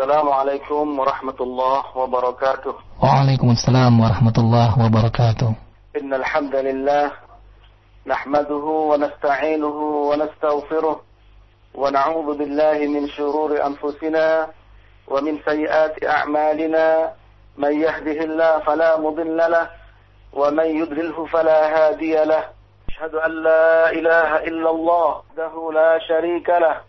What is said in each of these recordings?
السلام عليكم ورحمة الله وبركاته. وعليكم السلام ورحمة الله وبركاته. إن الحمد لله نحمده ونستعينه ونستغفره ونعوذ بالله من شرور أنفسنا ومن سيئات أعمالنا. من يهده الله فلا مضل له ومن يضلله فلا هادي له. أشهد أن لا إله إلا الله وحده لا شريك له.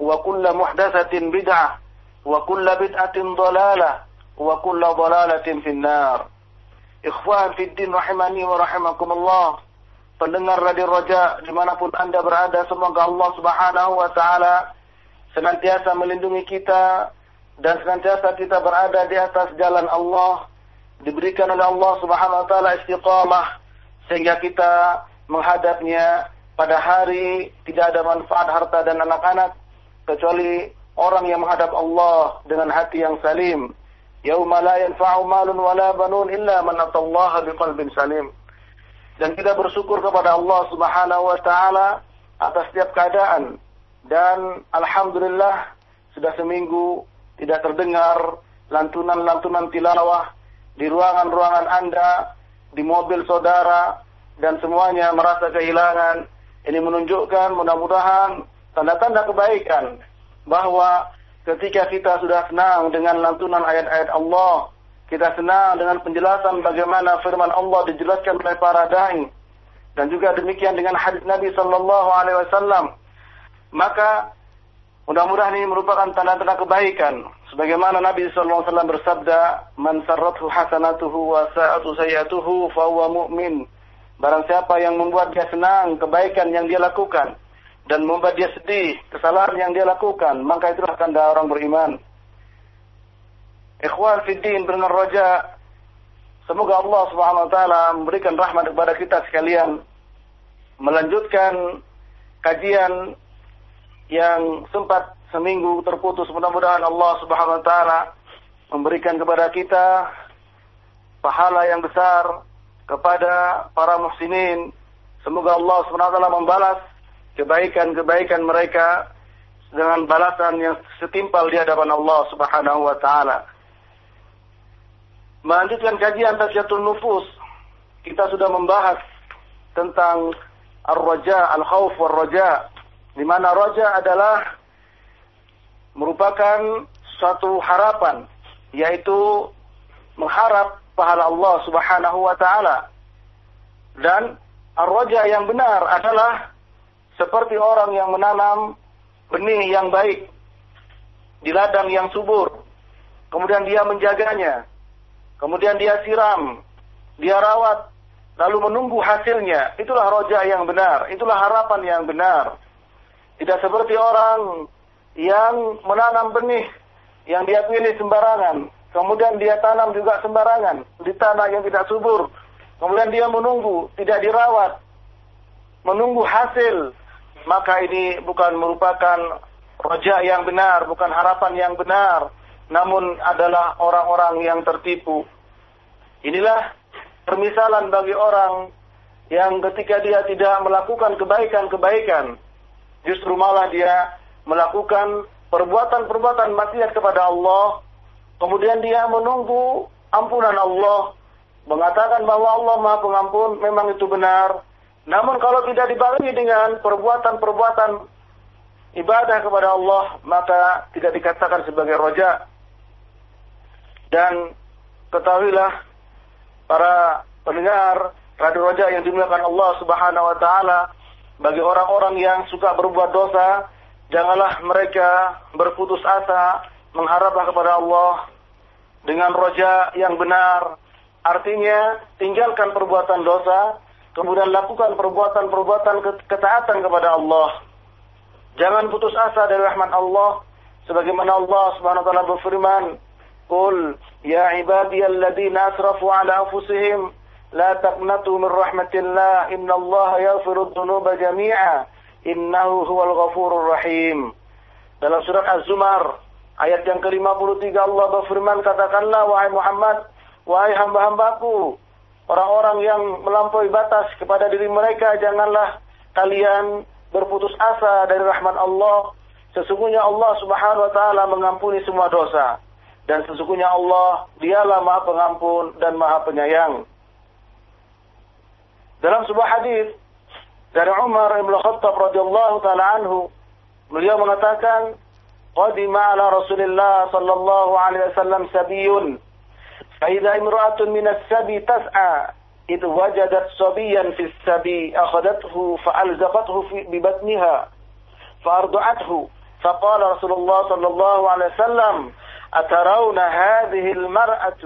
وكل محدثة بدعة وكل بدعة ضلالة وكل ضلالة في النار Ikhwan Fiddin rahimani wa rahimakumullah Pendengar Radio Roja dimanapun anda berada Semoga Allah subhanahu wa ta'ala Senantiasa melindungi kita Dan senantiasa kita berada di atas jalan Allah Diberikan oleh Allah subhanahu wa ta'ala istiqamah Sehingga kita menghadapnya pada hari Tidak ada manfaat harta dan anak-anak kecuali orang yang menghadap Allah dengan hati yang salim. Yauma la yanfa'u malun wala banun illa man atallaha biqalbin salim. Dan kita bersyukur kepada Allah Subhanahu wa taala atas setiap keadaan dan alhamdulillah sudah seminggu tidak terdengar lantunan-lantunan tilawah di ruangan-ruangan Anda, di mobil saudara dan semuanya merasa kehilangan. Ini menunjukkan mudah-mudahan tanda-tanda kebaikan bahwa ketika kita sudah senang dengan lantunan ayat-ayat Allah, kita senang dengan penjelasan bagaimana firman Allah dijelaskan oleh para dai dan juga demikian dengan hadis Nabi sallallahu alaihi wasallam. Maka mudah-mudahan ini merupakan tanda-tanda kebaikan. Sebagaimana Nabi sallallahu alaihi wasallam bersabda, "Man sarrathu hasanatuhu wa sa'atu sayyatuhu fa mu'min." Barang siapa yang membuat dia senang kebaikan yang dia lakukan, dan membuat dia sedih kesalahan yang dia lakukan, maka itulah tanda orang beriman. Ikhwan fiddin dengan roja, semoga Allah Subhanahu wa taala memberikan rahmat kepada kita sekalian melanjutkan kajian yang sempat seminggu terputus. Mudah-mudahan Allah Subhanahu wa taala memberikan kepada kita pahala yang besar kepada para muhsinin. Semoga Allah Subhanahu wa taala membalas kebaikan-kebaikan mereka dengan balasan yang setimpal di hadapan Allah Subhanahu wa taala. Melanjutkan kajian Tazkiyatun Nufus, kita sudah membahas tentang ar-raja, al-khauf war-raja, di mana raja adalah merupakan suatu harapan, yaitu mengharap pahala Allah Subhanahu wa taala. Dan ar-raja yang benar adalah seperti orang yang menanam benih yang baik di ladang yang subur. Kemudian dia menjaganya. Kemudian dia siram, dia rawat, lalu menunggu hasilnya. Itulah roja yang benar, itulah harapan yang benar. Tidak seperti orang yang menanam benih yang dia pilih sembarangan. Kemudian dia tanam juga sembarangan di tanah yang tidak subur. Kemudian dia menunggu, tidak dirawat. Menunggu hasil maka ini bukan merupakan roja yang benar, bukan harapan yang benar, namun adalah orang-orang yang tertipu. Inilah permisalan bagi orang yang ketika dia tidak melakukan kebaikan-kebaikan, justru malah dia melakukan perbuatan-perbuatan maksiat kepada Allah, kemudian dia menunggu ampunan Allah, mengatakan bahwa Allah Maha Pengampun, memang itu benar, namun kalau tidak dibarengi dengan perbuatan-perbuatan ibadah kepada Allah, maka tidak dikatakan sebagai roja. Dan ketahuilah para pendengar Radio Raja yang dimuliakan Allah Subhanahu wa taala, bagi orang-orang yang suka berbuat dosa, janganlah mereka berputus asa, mengharaplah kepada Allah dengan roja yang benar. Artinya, tinggalkan perbuatan dosa, kemudian lakukan perbuatan-perbuatan ketaatan kepada Allah. Jangan putus asa dari rahmat Allah, sebagaimana Allah Subhanahu wa taala berfirman, "Qul ya ibadiyalladzina asrafu ala anfusihim la taqnatu min rahmatillah innallaha yaghfiru dzunuba jami'a innahu huwal ghafurur rahim." Dalam surat Az-Zumar ayat yang ke-53 Allah berfirman, "Katakanlah wahai Muhammad, wahai hamba-hambaku, orang-orang yang melampaui batas kepada diri mereka janganlah kalian berputus asa dari rahmat Allah. Sesungguhnya Allah Subhanahu wa taala mengampuni semua dosa. Dan sesungguhnya Allah dialah Maha Pengampun dan Maha Penyayang. Dalam sebuah hadis dari Umar bin Khattab radhiyallahu taala anhu, beliau mengatakan, "Qadima ala Rasulillah sallallahu alaihi wasallam sabiyun, idza imra'atun min as-sabi tas'a إذ وجدت صبيا في السبي أخذته فألزقته في ببطنها فأرضعته. فقال رسول الله صلى الله عليه وسلم أترون هذه المرأة؟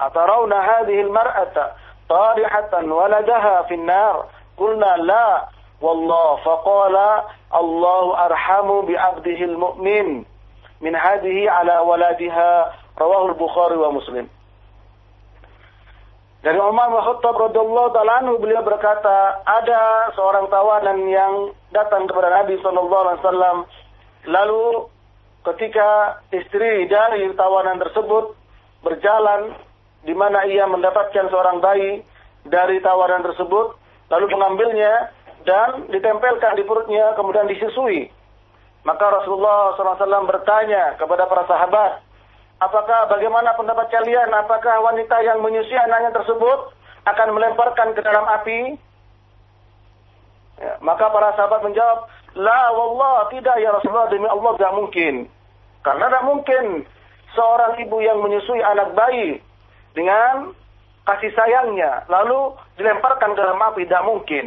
أترون هذه المرأة طارحة ولدها في النار؟ قلنا لا. والله. فقال الله أرحم بعبده المؤمن من هذه على ولدها رواه البخاري ومسلم. Dari Umar bin Khattab radhiyallahu taala beliau berkata, ada seorang tawanan yang datang kepada Nabi sallallahu alaihi wasallam Lalu ketika istri dari tawanan tersebut berjalan di mana ia mendapatkan seorang bayi dari tawanan tersebut, lalu mengambilnya dan ditempelkan di perutnya, kemudian disusui. Maka Rasulullah SAW bertanya kepada para sahabat, apakah bagaimana pendapat kalian? Apakah wanita yang menyusui anaknya tersebut akan melemparkan ke dalam api? Ya, maka para sahabat menjawab, La wallah tidak ya Rasulullah demi Allah tidak mungkin. Karena tidak mungkin seorang ibu yang menyusui anak bayi dengan kasih sayangnya lalu dilemparkan ke dalam api tidak mungkin.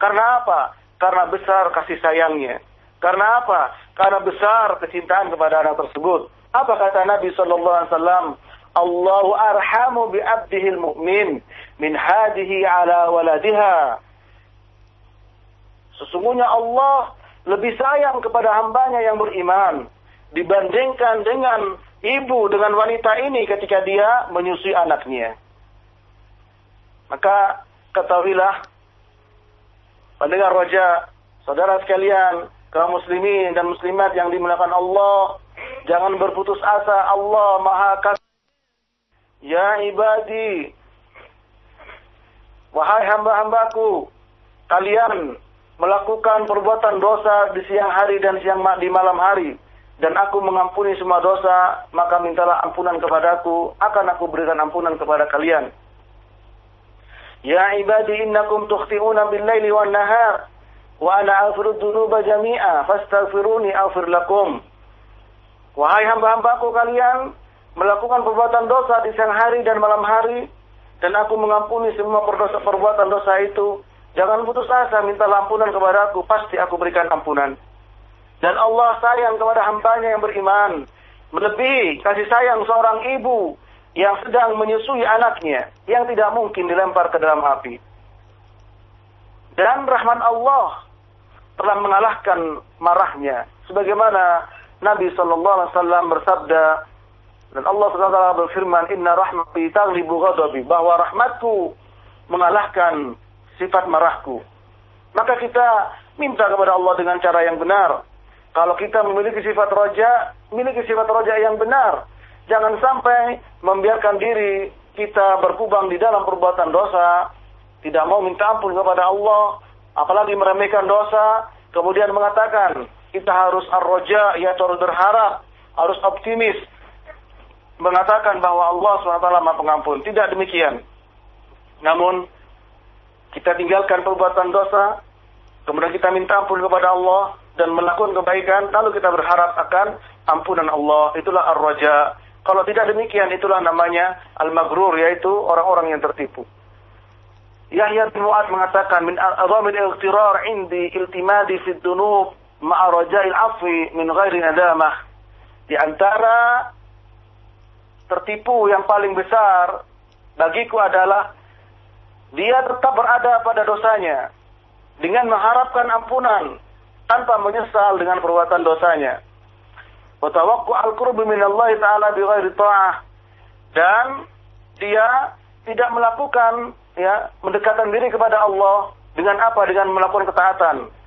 Karena apa? Karena besar kasih sayangnya. Karena apa? Karena besar kecintaan kepada anak tersebut. Apa kata Nabi sallallahu alaihi wasallam? Allahu arhamu bi abdihil mu'min min hadihi ala waladiha. Sesungguhnya Allah lebih sayang kepada hambanya yang beriman dibandingkan dengan ibu dengan wanita ini ketika dia menyusui anaknya. Maka ketahuilah pendengar roja, saudara sekalian, kaum muslimin dan muslimat yang dimuliakan Allah, jangan berputus asa. Allah Maha Kasih. Ya ibadi, wahai hamba-hambaku, kalian melakukan perbuatan dosa di siang hari dan siang di malam hari dan aku mengampuni semua dosa maka mintalah ampunan kepadaku akan aku berikan ampunan kepada kalian Ya ibadi innakum tukhti'una bil-laili wan-nahar wa ana aghfiru dzunuba jami'a fastaghfiruni aghfir lakum Wahai hamba-hambaku kalian melakukan perbuatan dosa di siang hari dan malam hari dan aku mengampuni semua perbuatan dosa itu Jangan putus asa, minta ampunan kepada aku, pasti aku berikan ampunan. Dan Allah sayang kepada hambanya yang beriman. Melebihi kasih sayang seorang ibu yang sedang menyusui anaknya, yang tidak mungkin dilempar ke dalam api. Dan rahman Allah telah mengalahkan marahnya. Sebagaimana Nabi Shallallahu Alaihi Wasallam bersabda, dan Allah SWT berfirman, Inna rahmati taglibu ghadabi, bahwa rahmatku mengalahkan sifat marahku. Maka kita minta kepada Allah dengan cara yang benar. Kalau kita memiliki sifat roja, miliki sifat roja yang benar. Jangan sampai membiarkan diri kita berkubang di dalam perbuatan dosa, tidak mau minta ampun kepada Allah, apalagi meremehkan dosa, kemudian mengatakan kita harus ar-roja, ya harus berharap, harus optimis, mengatakan bahwa Allah SWT maha pengampun. Tidak demikian. Namun, kita tinggalkan perbuatan dosa, kemudian kita minta ampun kepada Allah dan melakukan kebaikan, lalu kita berharap akan ampunan Allah. Itulah ar-raja Kalau tidak demikian itulah namanya al-maghrur yaitu orang-orang yang tertipu. Yahya bin Mu'ad mengatakan min ightirar indi iltimadi fi dunub ma'a raja'il afwi min ghairi nadamah. Di antara tertipu yang paling besar bagiku adalah dia tetap berada pada dosanya dengan mengharapkan ampunan tanpa menyesal dengan perbuatan dosanya. Wa al-qurbi min Allah taala bi ghairi ta'ah. Dan dia tidak melakukan ya mendekatkan diri kepada Allah dengan apa? Dengan melakukan ketaatan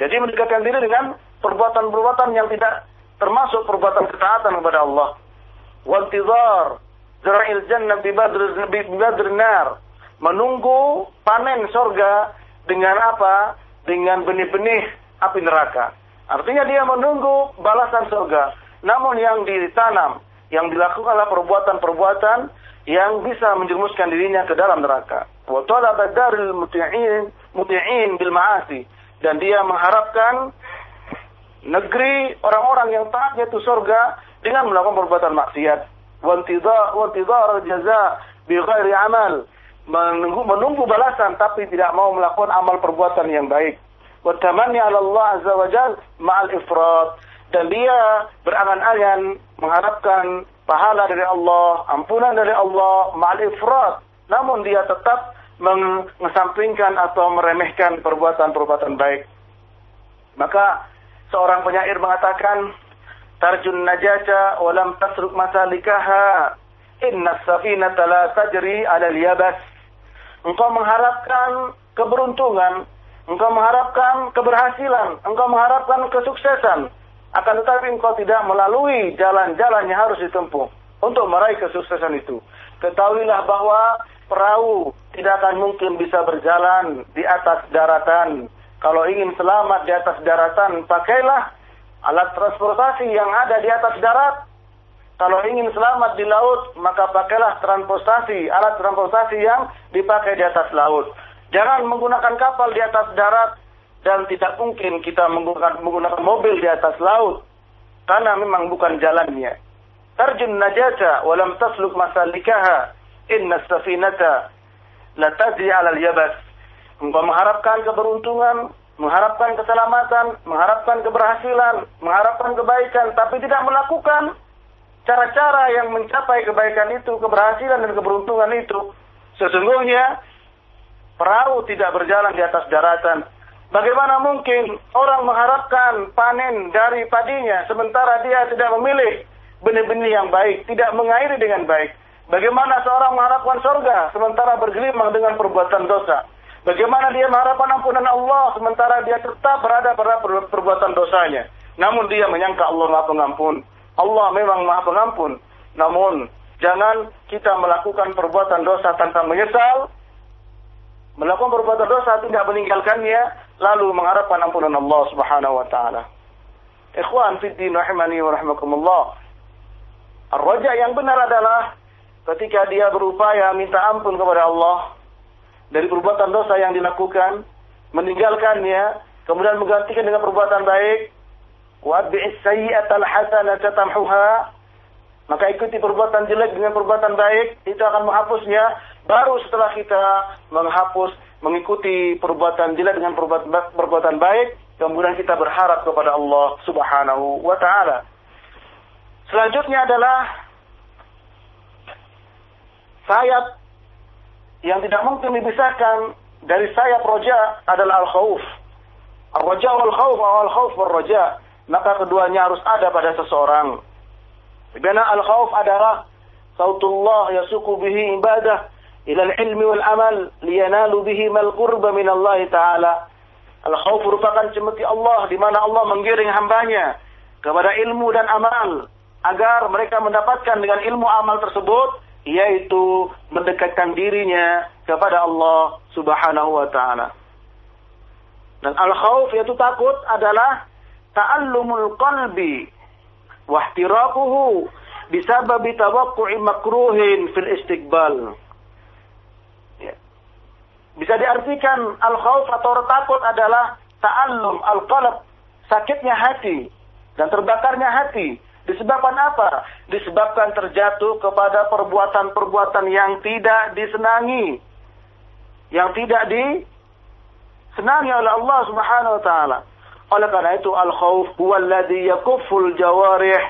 jadi mendekatkan diri dengan perbuatan-perbuatan yang tidak termasuk perbuatan ketaatan kepada Allah. Wantizar zara'il jannah bi badr bi badr nar. Menunggu panen sorga dengan apa? Dengan benih-benih api neraka. Artinya dia menunggu balasan surga. Namun yang ditanam, yang dilakukanlah perbuatan-perbuatan yang bisa menjerumuskan dirinya ke dalam neraka. Wa talaba daril muti'in bil ma'asi dan dia mengharapkan negeri orang-orang yang taat yaitu surga dengan melakukan perbuatan maksiat. Wa intidhar jaza bi ghairi amal menunggu menunggu balasan tapi tidak mau melakukan amal perbuatan yang baik wa tamanni 'ala Allah azza wa ma'al ifrat dan dia berangan-angan mengharapkan pahala dari Allah, ampunan dari Allah, ma'al ifrat. Namun dia tetap mengesampingkan atau meremehkan perbuatan-perbuatan baik. Maka seorang penyair mengatakan, Tarjun najata walam tasruk masalikaha, inna safinata la tajri ala liyabas. Engkau mengharapkan keberuntungan, engkau mengharapkan keberhasilan, engkau mengharapkan kesuksesan, akan tetapi engkau tidak melalui jalan-jalan yang harus ditempuh untuk meraih kesuksesan itu. Ketahuilah bahwa perahu tidak akan mungkin bisa berjalan di atas daratan. Kalau ingin selamat di atas daratan, pakailah alat transportasi yang ada di atas darat. Kalau ingin selamat di laut, maka pakailah transportasi, alat transportasi yang dipakai di atas laut. Jangan menggunakan kapal di atas darat dan tidak mungkin kita menggunakan, menggunakan mobil di atas laut karena memang bukan jalannya. Tarjun najata walam tasluk masalikaha inna safinata la tadri alal yabas. Engkau mengharapkan keberuntungan, mengharapkan keselamatan, mengharapkan keberhasilan, mengharapkan kebaikan, tapi tidak melakukan cara-cara yang mencapai kebaikan itu, keberhasilan dan keberuntungan itu. Sesungguhnya perahu tidak berjalan di atas daratan. Bagaimana mungkin orang mengharapkan panen dari padinya sementara dia tidak memilih benih-benih yang baik, tidak mengairi dengan baik? Bagaimana seorang mengharapkan surga sementara bergelimang dengan perbuatan dosa? Bagaimana dia mengharapkan ampunan Allah sementara dia tetap berada pada perbuatan dosanya? Namun dia menyangka Allah Maha Pengampun. Allah memang Maha Pengampun. Namun jangan kita melakukan perbuatan dosa tanpa menyesal melakukan perbuatan dosa tidak meninggalkannya lalu mengharapkan ampunan Allah Subhanahu wa taala. Ikhwan fi din rahimani wa rahimakumullah. Ar-raja yang benar adalah ketika dia berupaya minta ampun kepada Allah dari perbuatan dosa yang dilakukan, meninggalkannya, kemudian menggantikan dengan perbuatan baik. Maka ikuti perbuatan jelek dengan perbuatan baik, itu akan menghapusnya. Baru setelah kita menghapus, mengikuti perbuatan jelek dengan perbuatan baik, kemudian kita berharap kepada Allah Subhanahu wa taala. Selanjutnya adalah sayap yang tidak mungkin dipisahkan dari sayap roja adalah al-khauf. Al-roja wal-khauf al-khauf wal-roja. Maka keduanya harus ada pada seseorang. Karena al-khawf adalah sautullah yasuku bihi ibadah ila al-ilmi wal amal liyanalu bihi mal qurba min Allah taala. Al-khawf merupakan cemeti Allah di mana Allah menggiring hambanya kepada ilmu dan amal agar mereka mendapatkan dengan ilmu amal tersebut yaitu mendekatkan dirinya kepada Allah Subhanahu wa taala. Dan al-khauf yaitu takut adalah ta'allumul qalbi wahtiraquhu bisababi tawaqqu'i makruhin fil istiqbal. Ya. Bisa diartikan al-khauf atau takut adalah ta'allum al-qalb, sakitnya hati dan terbakarnya hati Disebabkan apa? Disebabkan terjatuh kepada perbuatan-perbuatan yang tidak disenangi. Yang tidak disenangi oleh Allah Subhanahu wa taala. Oleh karena itu al-khauf huwa alladhi yakufful jawarih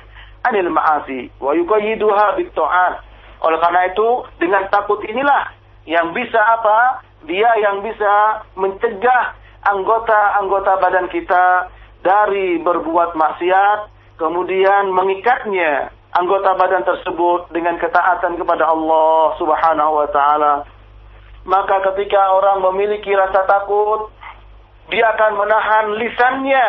anil ma'asi wa yuqayyiduha bit Oleh karena itu dengan takut inilah yang bisa apa? Dia yang bisa mencegah anggota-anggota badan kita dari berbuat maksiat kemudian mengikatnya anggota badan tersebut dengan ketaatan kepada Allah Subhanahu wa taala. Maka ketika orang memiliki rasa takut, dia akan menahan lisannya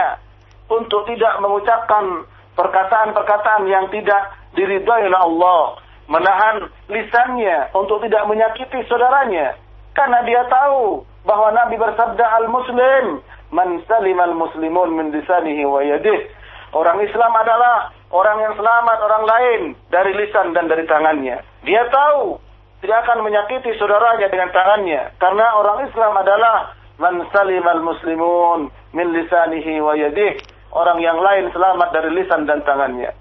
untuk tidak mengucapkan perkataan-perkataan yang tidak diridhai oleh Allah, menahan lisannya untuk tidak menyakiti saudaranya. Karena dia tahu bahwa Nabi bersabda al-muslim man salimal muslimun min lisanihi wa yadihi Orang Islam adalah orang yang selamat orang lain dari lisan dan dari tangannya. Dia tahu tidak akan menyakiti saudaranya dengan tangannya karena orang Islam adalah man salimal muslimun min lisanihi wa yadih. Orang yang lain selamat dari lisan dan tangannya.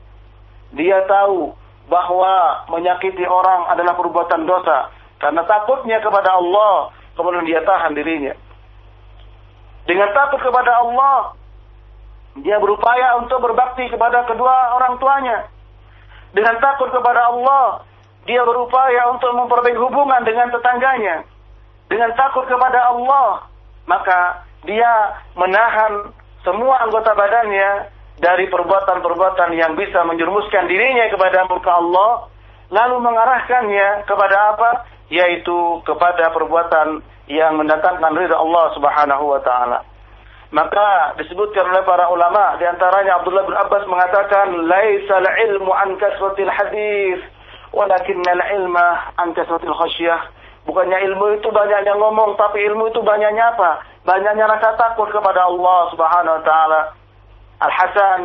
Dia tahu bahwa menyakiti orang adalah perbuatan dosa karena takutnya kepada Allah kemudian dia tahan dirinya. Dengan takut kepada Allah, dia berupaya untuk berbakti kepada kedua orang tuanya. Dengan takut kepada Allah, dia berupaya untuk memperbaiki hubungan dengan tetangganya. Dengan takut kepada Allah, maka dia menahan semua anggota badannya dari perbuatan-perbuatan yang bisa menjerumuskan dirinya kepada murka Allah, lalu mengarahkannya kepada apa? Yaitu kepada perbuatan yang mendatangkan ridha Allah Subhanahu wa taala. Maka disebutkan oleh para ulama di antaranya Abdullah bin Abbas mengatakan laisal ilmu an kasratil hadis walakinnal ilma an kasratil khasyah. Bukannya ilmu itu banyaknya ngomong tapi ilmu itu banyaknya apa? Banyaknya rasa takut kepada Allah Subhanahu wa taala. Al Hasan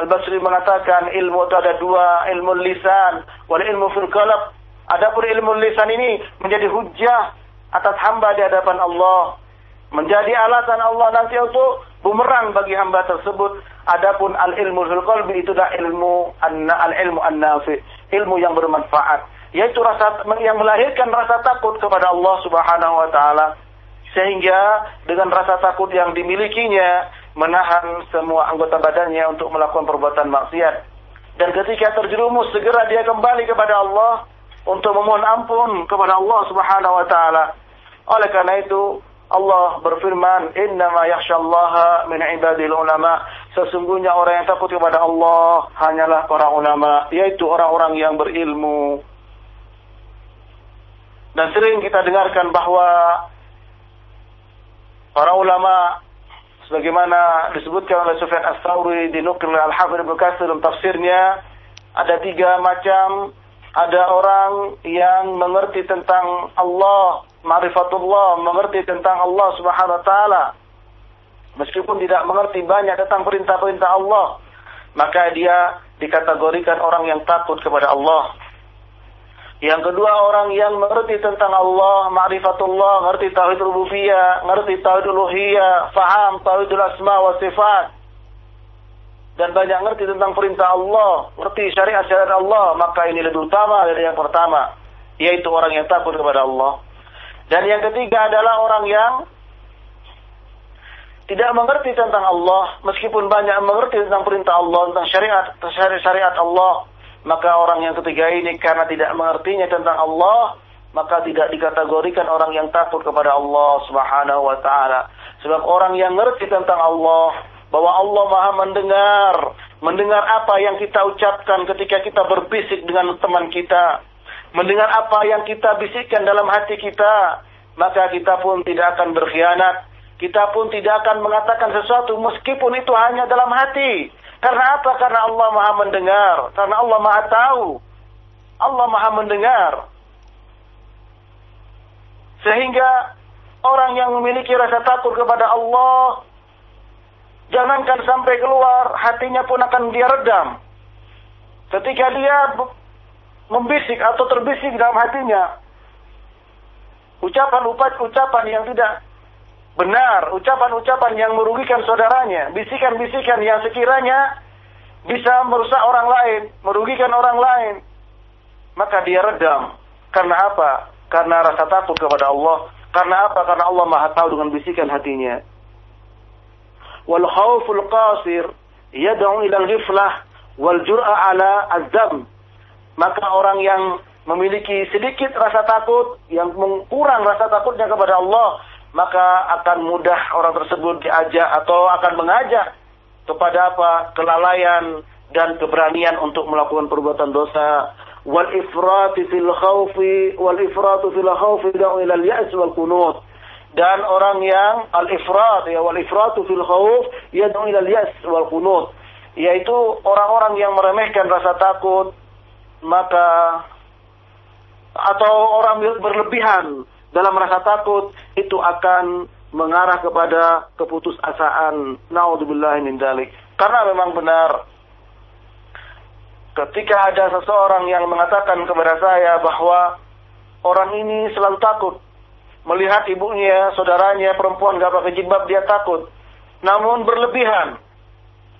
Al Basri mengatakan ilmu itu ada dua, ilmu lisan wal ilmu fil qalb. Adapun ilmu lisan ini menjadi hujah atas hamba di hadapan Allah menjadi alasan Allah nanti untuk bumerang bagi hamba tersebut. Adapun al ilmu qalbi itu adalah ilmu anna al ilmu an nafi, ilmu yang bermanfaat, yaitu rasa yang melahirkan rasa takut kepada Allah Subhanahu wa taala sehingga dengan rasa takut yang dimilikinya menahan semua anggota badannya untuk melakukan perbuatan maksiat. Dan ketika terjerumus segera dia kembali kepada Allah untuk memohon ampun kepada Allah Subhanahu wa taala. Oleh karena itu, Allah berfirman, "Innama yakhsyallaha min ibadil ulama." Sesungguhnya orang yang takut kepada Allah hanyalah para ulama, yaitu orang-orang yang berilmu. Dan sering kita dengarkan bahwa para ulama sebagaimana disebutkan oleh Sufyan Ats-Tsauri di Nukil Al-Hafidz Ibnu dalam tafsirnya, ada tiga macam ada orang yang mengerti tentang Allah ma'rifatullah, mengerti tentang Allah Subhanahu wa taala. Meskipun tidak mengerti banyak tentang perintah-perintah Allah, maka dia dikategorikan orang yang takut kepada Allah. Yang kedua orang yang mengerti tentang Allah, ma'rifatullah, mengerti tauhid rububiyah, mengerti tauhid uluhiyah, faham tauhidul asma wa sifat. Dan banyak ngerti tentang perintah Allah, ngerti syariat-syariat Allah, maka ini lebih utama dari yang pertama, yaitu orang yang takut kepada Allah. Dan yang ketiga adalah orang yang tidak mengerti tentang Allah, meskipun banyak mengerti tentang perintah Allah, tentang syariat, tentang syariat Allah, maka orang yang ketiga ini karena tidak mengertinya tentang Allah, maka tidak dikategorikan orang yang takut kepada Allah Subhanahu wa taala. Sebab orang yang mengerti tentang Allah, bahwa Allah Maha mendengar, mendengar apa yang kita ucapkan ketika kita berbisik dengan teman kita, mendengar apa yang kita bisikkan dalam hati kita, maka kita pun tidak akan berkhianat. Kita pun tidak akan mengatakan sesuatu meskipun itu hanya dalam hati. Karena apa? Karena Allah Maha mendengar, karena Allah Maha tahu. Allah Maha mendengar. Sehingga orang yang memiliki rasa takut kepada Allah jangankan sampai keluar, hatinya pun akan dia redam. Ketika dia membisik atau terbisik dalam hatinya, ucapan-ucapan yang tidak benar, ucapan-ucapan yang merugikan saudaranya, bisikan-bisikan yang sekiranya bisa merusak orang lain, merugikan orang lain, maka dia redam. Karena apa? Karena rasa takut kepada Allah. Karena apa? Karena Allah Maha tahu dengan bisikan hatinya. Wal khawful qasir yad'u ila al-ghiflah wal jur'a ala azam. Maka orang yang memiliki sedikit rasa takut, yang kurang rasa takutnya kepada Allah, maka akan mudah orang tersebut diajak atau akan mengajak kepada apa? kelalaian dan keberanian untuk melakukan perbuatan dosa. Wal ifrati fil khawfi wal ifratu fil khawfi da'u ila al-ya's wal qunut. Dan orang yang al-ifrat ya wal ifratu fil khawf yad'u ila al-ya's wal qunut. Yaitu orang-orang yang meremehkan rasa takut maka atau orang berlebihan dalam rasa takut itu akan mengarah kepada keputusasaan. Naudzubillah min dalik. Karena memang benar ketika ada seseorang yang mengatakan kepada saya bahwa orang ini selalu takut melihat ibunya, saudaranya, perempuan gak pakai jilbab dia takut. Namun berlebihan.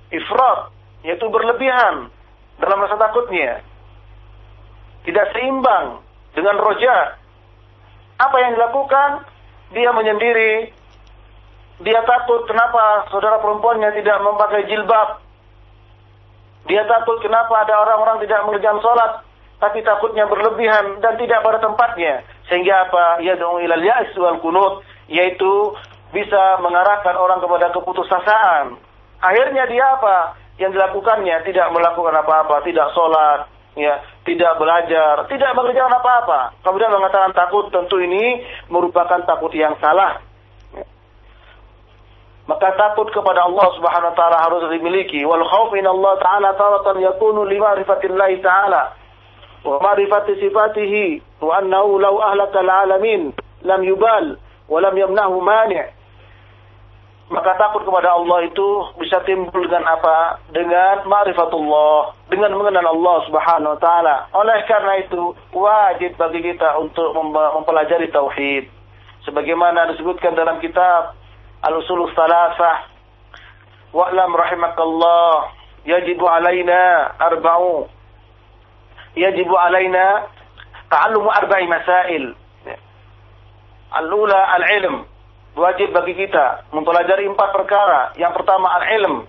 Ifrat, yaitu berlebihan dalam rasa takutnya. Tidak seimbang dengan roja. Apa yang dilakukan? Dia menyendiri dia takut kenapa saudara perempuannya tidak memakai jilbab. Dia takut kenapa ada orang-orang tidak mengerjakan sholat. Tapi takutnya berlebihan dan tidak pada tempatnya. Sehingga apa? Ya ilal ya'is wal kunut. Yaitu bisa mengarahkan orang kepada keputusasaan. Akhirnya dia apa? Yang dilakukannya tidak melakukan apa-apa, tidak sholat, ya, tidak belajar, tidak mengerjakan apa-apa. Kemudian mengatakan takut, tentu ini merupakan takut yang salah. Maka takut kepada Allah Subhanahu wa taala harus dimiliki. Wal khauf in Allah taala taratan yakunu li ma'rifatillah taala wa ma'rifati sifatihi wa annahu law ahlaka alamin lam yubal wa lam yamnahu mani'. Maka takut kepada Allah itu bisa timbul dengan apa? Dengan ma'rifatullah, dengan mengenal Allah Subhanahu wa taala. Oleh karena itu, wajib bagi kita untuk mempelajari tauhid. Sebagaimana disebutkan dalam kitab Al-Usul Salasah, wa'lam rahimakallah, yajibu alaina arba'u. Yajibu alaina ta'allumu arba'i masail. Al-ula al-ilm wajib bagi kita mempelajari empat perkara. Yang pertama al-ilm.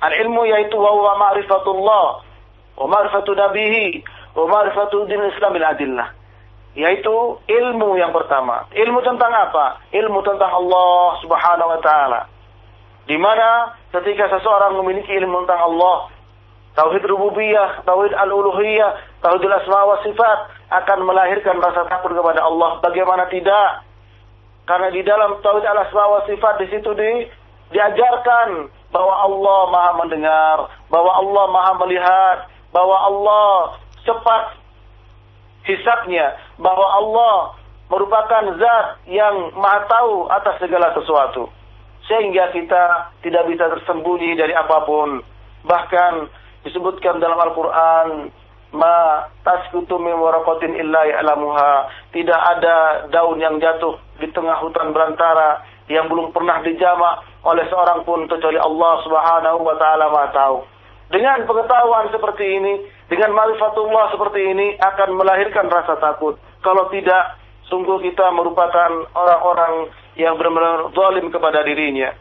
Al-ilmu yaitu wa ma'rifatullah wa ma'rifatu nabihi wa ma'rifatu din Islam adillah yaitu ilmu yang pertama. Ilmu tentang apa? Ilmu tentang Allah Subhanahu wa taala. Di mana ketika seseorang memiliki ilmu tentang Allah, tauhid rububiyah, tauhid al-uluhiyah, tauhid asma wa sifat akan melahirkan rasa takut kepada Allah. Bagaimana tidak? Karena di dalam tauhid al-asma wa sifat di situ di diajarkan bahwa Allah Maha mendengar, bahwa Allah Maha melihat, bahwa Allah cepat hisabnya bahwa Allah merupakan zat yang maha tahu atas segala sesuatu. Sehingga kita tidak bisa tersembunyi dari apa pun. Bahkan disebutkan dalam Al-Quran, Ma taskutu min waraqatin illa ya'lamuha. Tidak ada daun yang jatuh di tengah hutan belantara yang belum pernah dijamak oleh seorang pun kecuali Allah Subhanahu wa taala Maha tahu. Dengan pengetahuan seperti ini, dengan marifatullah seperti ini akan melahirkan rasa takut. Kalau tidak, sungguh kita merupakan orang-orang yang benar-benar zalim kepada dirinya.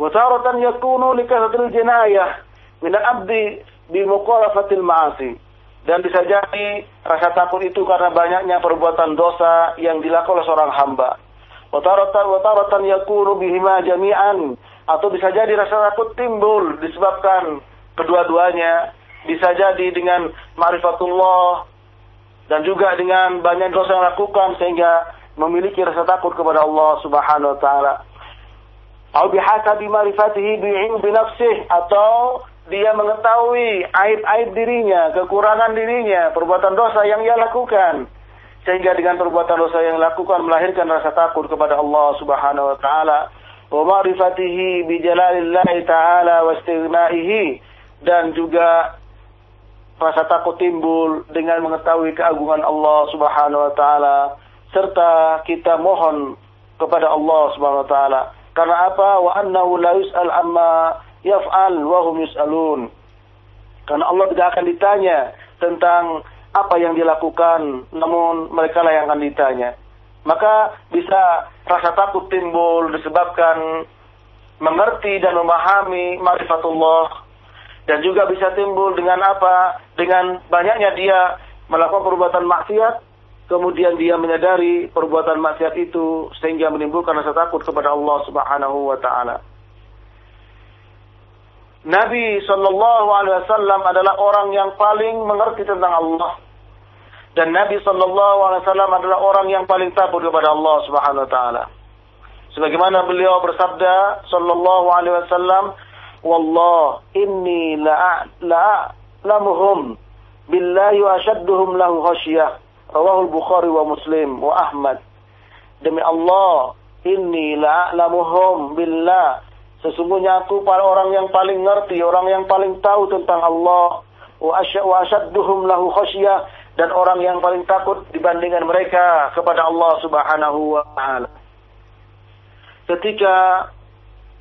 Wataratan yakunu likasatil jinayah min abdi bi muqalafatil ma'asi. Dan bisa jadi rasa takut itu karena banyaknya perbuatan dosa yang dilakukan oleh seorang hamba. Wataratan wataratan yakunu bihima jami'an atau bisa jadi rasa takut timbul disebabkan kedua-duanya bisa jadi dengan ma'rifatullah dan juga dengan banyak dosa yang lakukan sehingga memiliki rasa takut kepada Allah Subhanahu wa taala. Atau bihasabi ma'rifatihi bi nafsih atau dia mengetahui aib-aib dirinya, kekurangan dirinya, perbuatan dosa yang ia lakukan. Sehingga dengan perbuatan dosa yang lakukan melahirkan rasa takut kepada Allah Subhanahu wa taala. Wa ma'rifatihi bi jalalillahi ta'ala wa dan juga rasa takut timbul dengan mengetahui keagungan Allah Subhanahu wa taala. Serta kita mohon kepada Allah Subhanahu wa taala. Karena apa? Wa annahu la yus'al amma yaf'al wa hum yus'alun. Karena Allah tidak akan ditanya tentang apa yang dilakukan, namun mereka lah yang akan ditanya. Maka bisa rasa takut timbul disebabkan mengerti dan memahami marifatullah dan juga bisa timbul dengan apa? Dengan banyaknya dia melakukan perbuatan maksiat, kemudian dia menyadari perbuatan maksiat itu sehingga menimbulkan rasa takut kepada Allah Subhanahu wa taala. Nabi Shallallahu Alaihi Wasallam adalah orang yang paling mengerti tentang Allah dan Nabi Shallallahu Alaihi Wasallam adalah orang yang paling takut kepada Allah Subhanahu Wa Taala. Sebagaimana beliau bersabda Shallallahu Alaihi Wasallam, "Wallah inni la la lamuhum billahi wa ashadduhum lahu khasyah." Rawahul Bukhari wa Muslim wa Ahmad. Demi Allah, inni la lamuhum billah Sesungguhnya aku para orang yang paling ngerti, orang yang paling tahu tentang Allah. Wa asyadduhum lahu khasyah dan orang yang paling takut dibandingkan mereka kepada Allah Subhanahu wa taala. Ketika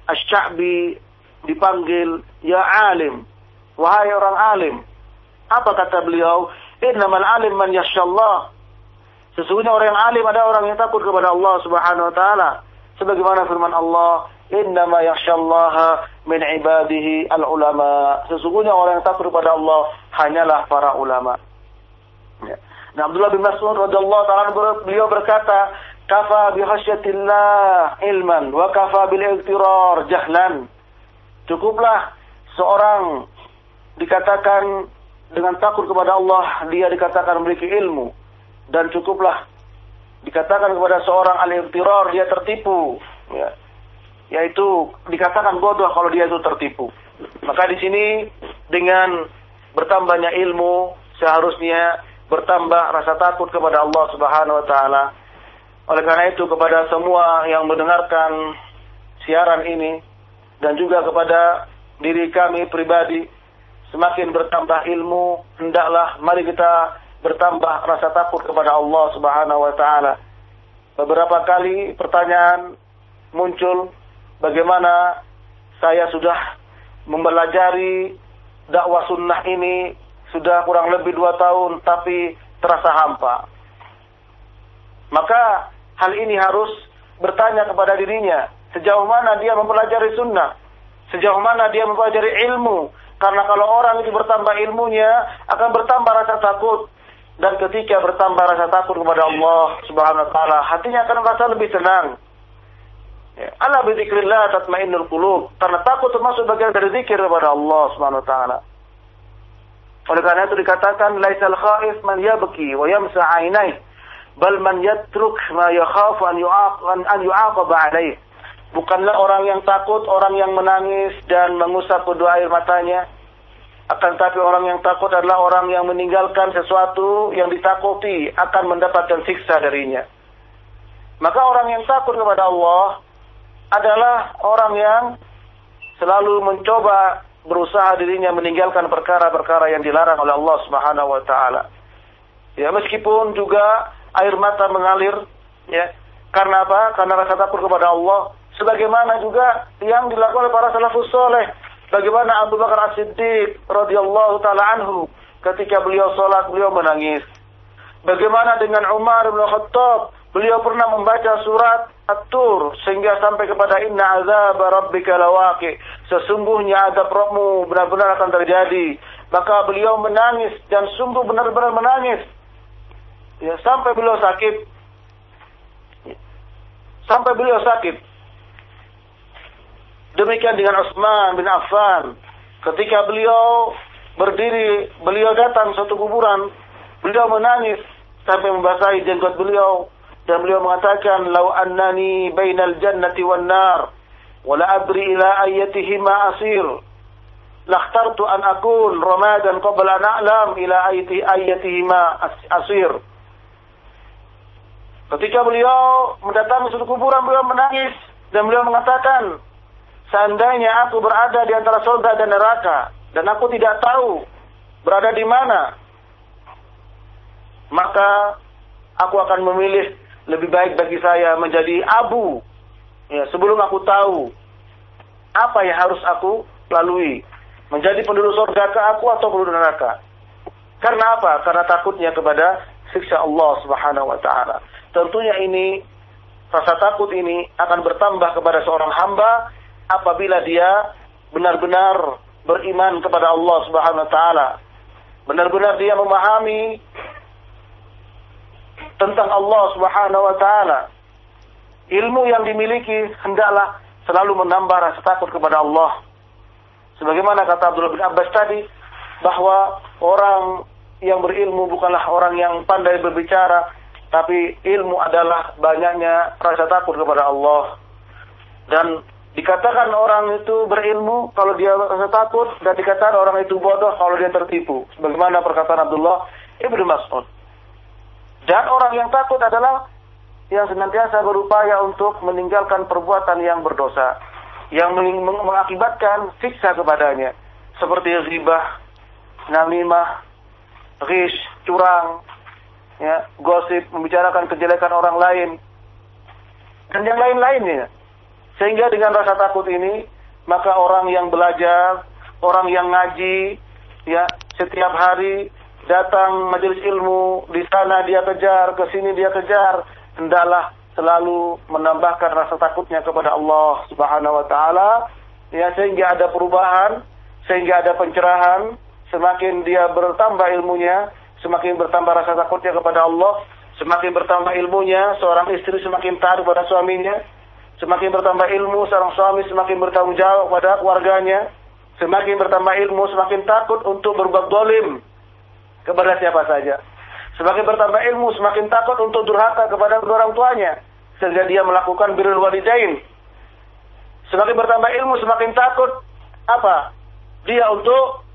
Asy-Sya'bi dipanggil ya alim, wahai orang alim. Apa kata beliau? Innamal alim man yasyallah. Sesungguhnya orang yang alim adalah orang yang takut kepada Allah Subhanahu wa taala. Sebagaimana firman Allah, Innama yakhshallaha min ibadihi al-ulama. Sesungguhnya orang yang takut kepada Allah hanyalah para ulama. Ya. Nah, Abdullah bin Mas'ud radhiyallahu taala beliau berkata, "Kafa bi khasyatillah ilman wa kafa bil iltirar jahlan." Cukuplah seorang dikatakan dengan takut kepada Allah, dia dikatakan memiliki ilmu dan cukuplah dikatakan kepada seorang al-iltirar dia tertipu, ya yaitu dikatakan bodoh kalau dia itu tertipu. Maka di sini dengan bertambahnya ilmu seharusnya bertambah rasa takut kepada Allah Subhanahu wa taala. Oleh karena itu kepada semua yang mendengarkan siaran ini dan juga kepada diri kami pribadi semakin bertambah ilmu hendaklah mari kita bertambah rasa takut kepada Allah Subhanahu wa taala. Beberapa kali pertanyaan muncul bagaimana saya sudah mempelajari dakwah sunnah ini sudah kurang lebih dua tahun tapi terasa hampa. Maka hal ini harus bertanya kepada dirinya sejauh mana dia mempelajari sunnah, sejauh mana dia mempelajari ilmu. Karena kalau orang itu bertambah ilmunya akan bertambah rasa takut dan ketika bertambah rasa takut kepada Allah Subhanahu wa taala, hatinya akan merasa lebih tenang. Ya. Ala bidzikrillah tatmainnul qulub. Karena takut termasuk bagian dari zikir kepada Allah Subhanahu wa taala. Oleh karena itu dikatakan laisal khaif man yabki wa yamsa ainai bal man yatruk ma yakhafu an yu'aq an yu'aqab alaih. Bukanlah orang yang takut, orang yang menangis dan mengusap kedua air matanya. Akan tapi orang yang takut adalah orang yang meninggalkan sesuatu yang ditakuti akan mendapatkan siksa darinya. Maka orang yang takut kepada Allah adalah orang yang selalu mencoba berusaha dirinya meninggalkan perkara-perkara yang dilarang oleh Allah Subhanahu wa taala. Ya, meskipun juga air mata mengalir ya. Karena apa? Karena rasa takut kepada Allah. Sebagaimana juga yang dilakukan oleh para salafus soleh. Bagaimana Abu Bakar As-Siddiq radhiyallahu taala anhu ketika beliau sholat beliau menangis. Bagaimana dengan Umar bin Khattab Beliau pernah membaca surat At-Tur sehingga sampai kepada inna azab rabbika lawaqi. Sesungguhnya azab Rabbmu benar-benar akan terjadi. Maka beliau menangis dan sungguh benar-benar menangis. Ya, sampai beliau sakit. Sampai beliau sakit. Demikian dengan Utsman bin Affan. Ketika beliau berdiri, beliau datang suatu kuburan, beliau menangis sampai membasahi jenggot beliau dan beliau mengatakan lau annani bainal jannati wan nar wa la adri ila ayatihima asir. Lakhtartu an akun ramadan qabla an a'lam ila ayati ayatihima asir. Ketika beliau mendatangi suatu kuburan beliau menangis dan beliau mengatakan seandainya aku berada di antara surga dan neraka dan aku tidak tahu berada di mana maka aku akan memilih lebih baik bagi saya menjadi abu ya, sebelum aku tahu apa yang harus aku lalui. Menjadi penduduk surga ke aku atau penduduk neraka. Karena apa? Karena takutnya kepada siksa Allah Subhanahu wa taala. Tentunya ini rasa takut ini akan bertambah kepada seorang hamba apabila dia benar-benar beriman kepada Allah Subhanahu wa taala. Benar-benar dia memahami tentang Allah Subhanahu wa taala. Ilmu yang dimiliki hendaklah selalu menambah rasa takut kepada Allah. Sebagaimana kata Abdullah bin Abbas tadi, bahwa orang yang berilmu bukanlah orang yang pandai berbicara, tapi ilmu adalah banyaknya rasa takut kepada Allah. Dan dikatakan orang itu berilmu kalau dia rasa takut, dan dikatakan orang itu bodoh kalau dia tertipu. Sebagaimana perkataan Abdullah Ibnu Mas'ud. Dan orang yang takut adalah yang senantiasa berupaya untuk meninggalkan perbuatan yang berdosa yang mengakibatkan siksa kepadanya seperti ghibah, namimah, ghish, curang, ya, gosip, membicarakan kejelekan orang lain dan yang lain-lainnya. Sehingga dengan rasa takut ini, maka orang yang belajar, orang yang ngaji, ya, setiap hari datang majelis ilmu, di sana dia kejar, ke sini dia kejar, hendaklah selalu menambahkan rasa takutnya kepada Allah Subhanahu wa taala. Ya sehingga ada perubahan, sehingga ada pencerahan, semakin dia bertambah ilmunya, semakin bertambah rasa takutnya kepada Allah, semakin bertambah ilmunya, seorang istri semakin taat pada suaminya, semakin bertambah ilmu seorang suami semakin bertanggung jawab pada keluarganya, semakin bertambah ilmu semakin takut untuk berbuat dolim kepada siapa saja. Semakin bertambah ilmu, semakin takut untuk durhaka kepada orang tuanya. Sehingga dia melakukan birrul walidain. Semakin bertambah ilmu, semakin takut apa? Dia untuk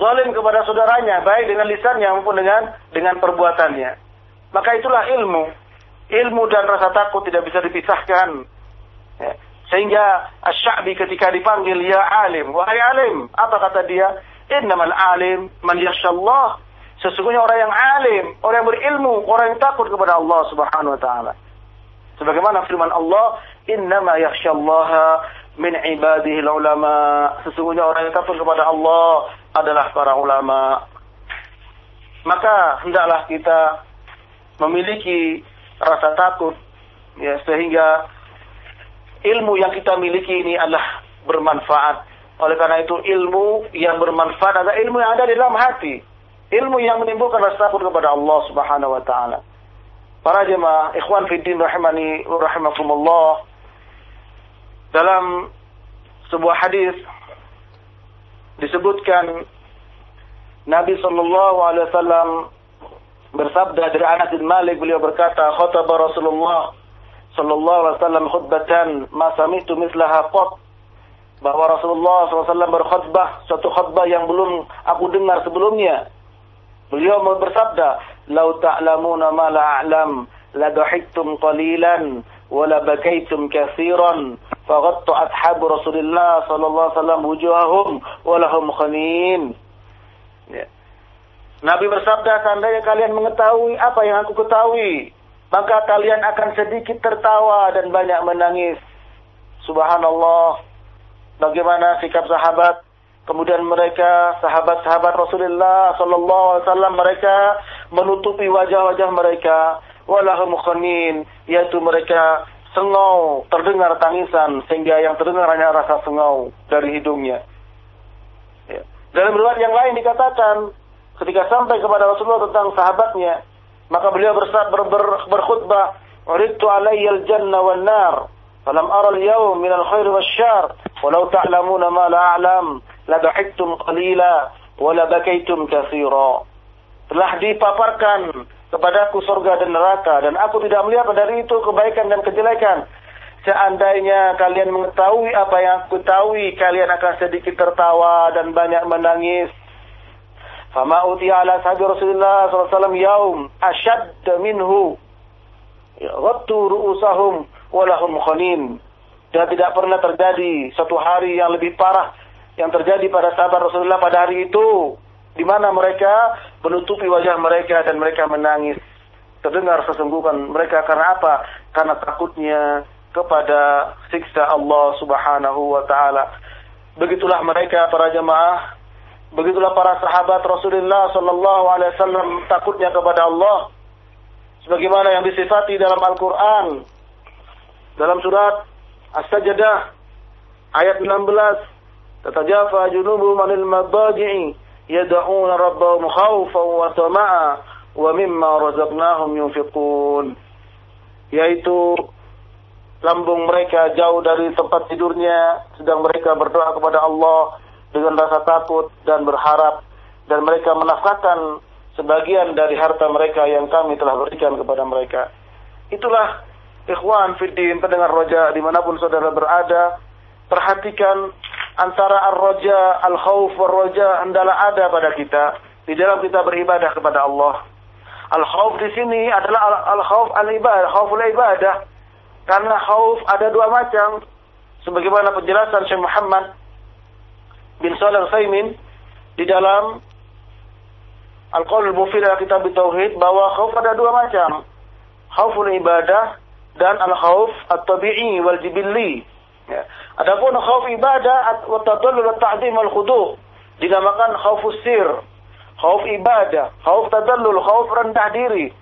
zalim kepada saudaranya, baik dengan lisannya maupun dengan dengan perbuatannya. Maka itulah ilmu. Ilmu dan rasa takut tidak bisa dipisahkan. Ya. Sehingga Asy-Sya'bi ketika dipanggil ya alim, wahai alim, apa kata dia? Innamal alim man yakhshallah Sesungguhnya orang yang alim, orang yang berilmu, orang yang takut kepada Allah Subhanahu wa taala. Sebagaimana firman Allah, "Innama yakhsyallaha min ibadihi ulama." Sesungguhnya orang yang takut kepada Allah adalah para ulama. Maka hendaklah kita memiliki rasa takut ya sehingga ilmu yang kita miliki ini adalah bermanfaat. Oleh karena itu ilmu yang bermanfaat adalah ilmu yang ada di dalam hati ilmu yang menimbulkan rasa takut kepada Allah Subhanahu wa taala. Para jemaah ikhwan fiddin rahimani rahimakumullah dalam sebuah hadis disebutkan Nabi sallallahu alaihi wasallam bersabda dari Anas bin Malik beliau berkata khataba Rasulullah sallallahu alaihi wasallam khutbatan ma sami'tu mislaha qat bahwa Rasulullah SAW berkhutbah suatu khutbah yang belum aku dengar sebelumnya Beliau bersabda, "Lau ta'lamuna ma la a'lam, la dhahiktum qalilan wa la bakaitum katsiran." Faghattu ashabu Rasulullah sallallahu alaihi wasallam wujuhahum wa lahum khanin. Ya. Nabi bersabda, seandainya kalian mengetahui apa yang aku ketahui, maka kalian akan sedikit tertawa dan banyak menangis. Subhanallah. Bagaimana sikap sahabat Kemudian mereka sahabat-sahabat Rasulullah sallallahu alaihi wasallam mereka menutupi wajah-wajah mereka walahum khanin yaitu mereka sengau terdengar tangisan sehingga yang terdengar hanya rasa sengau dari hidungnya. Ya. Dalam riwayat yang lain dikatakan ketika sampai kepada Rasulullah tentang sahabatnya maka beliau bersab, ber, ber, berkhutbah Uridtu alayyal jannah wan nar falam ara al-yawm min al-khair wasyar walau ta'lamuna ma la a'lam ladahiktum qalila wa labakaitum. Telah dipaparkan kepadaku surga dan neraka dan aku tidak melihat dari itu kebaikan dan kejelekan. Seandainya kalian mengetahui apa yang aku tahu, kalian akan sedikit tertawa dan banyak menangis. Fama uti ala sahabi Rasulullah SAW yaum ashad minhu. Ghattu ru'usahum walahum khanin. Dan tidak pernah terjadi satu hari yang lebih parah yang terjadi pada sahabat Rasulullah pada hari itu di mana mereka menutupi wajah mereka dan mereka menangis. Terdengar sesungguhkan mereka karena apa? Karena takutnya kepada siksa Allah Subhanahu wa taala. Begitulah mereka para jemaah, begitulah para sahabat Rasulullah sallallahu alaihi wasallam takutnya kepada Allah. Sebagaimana yang disifati dalam Al-Qur'an. Dalam surat As-Sajdah ayat 16 anil madaji'i yad'una rabbahum khawfan wa tama'a wa mimma razaqnahum yunfiqun. Yaitu lambung mereka jauh dari tempat tidurnya sedang mereka berdoa kepada Allah dengan rasa takut dan berharap. Dan mereka menafkahkan sebagian dari harta mereka yang kami telah berikan kepada mereka. Itulah ikhwan fiddin pendengar roja di mana pun saudara berada. Perhatikan antara ar-roja, al-khawf, ar-roja hendaklah ada pada kita di dalam kita beribadah kepada Allah. Al-khawf di sini adalah al-khawf al-ibadah, khawful ibadah karena khauf ada dua macam. Sebagaimana penjelasan Syekh Muhammad bin Shalih Al-Utsaimin di dalam Al-Qaul Mufid Kitab Tauhid bahwa khauf ada dua macam. Khauful ibadah dan al-khauf at-tabi'i wal jibilli. Ya. Adapun khauf ibadah wa tadallul at-ta'zim wal khudu' dinamakan khaufus sir. Khauf ibadah, khauf tadallul, khauf rendah diri,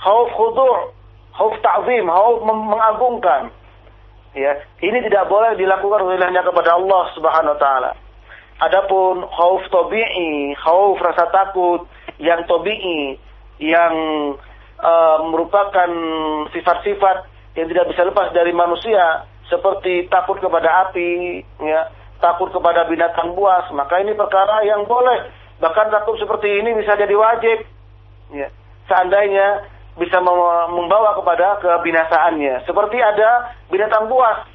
khauf khudu' Khauf ta'zim, khauf mengagungkan. Ya, ini tidak boleh dilakukan hanya kepada Allah Subhanahu wa taala. Adapun khauf tabi'i, khauf rasa takut yang tabi'i yang uh, merupakan sifat-sifat yang tidak bisa lepas dari manusia seperti takut kepada api, ya, takut kepada binatang buas, maka ini perkara yang boleh. Bahkan takut seperti ini bisa jadi wajib. Ya. Seandainya bisa membawa kepada kebinasaannya. Seperti ada binatang buas,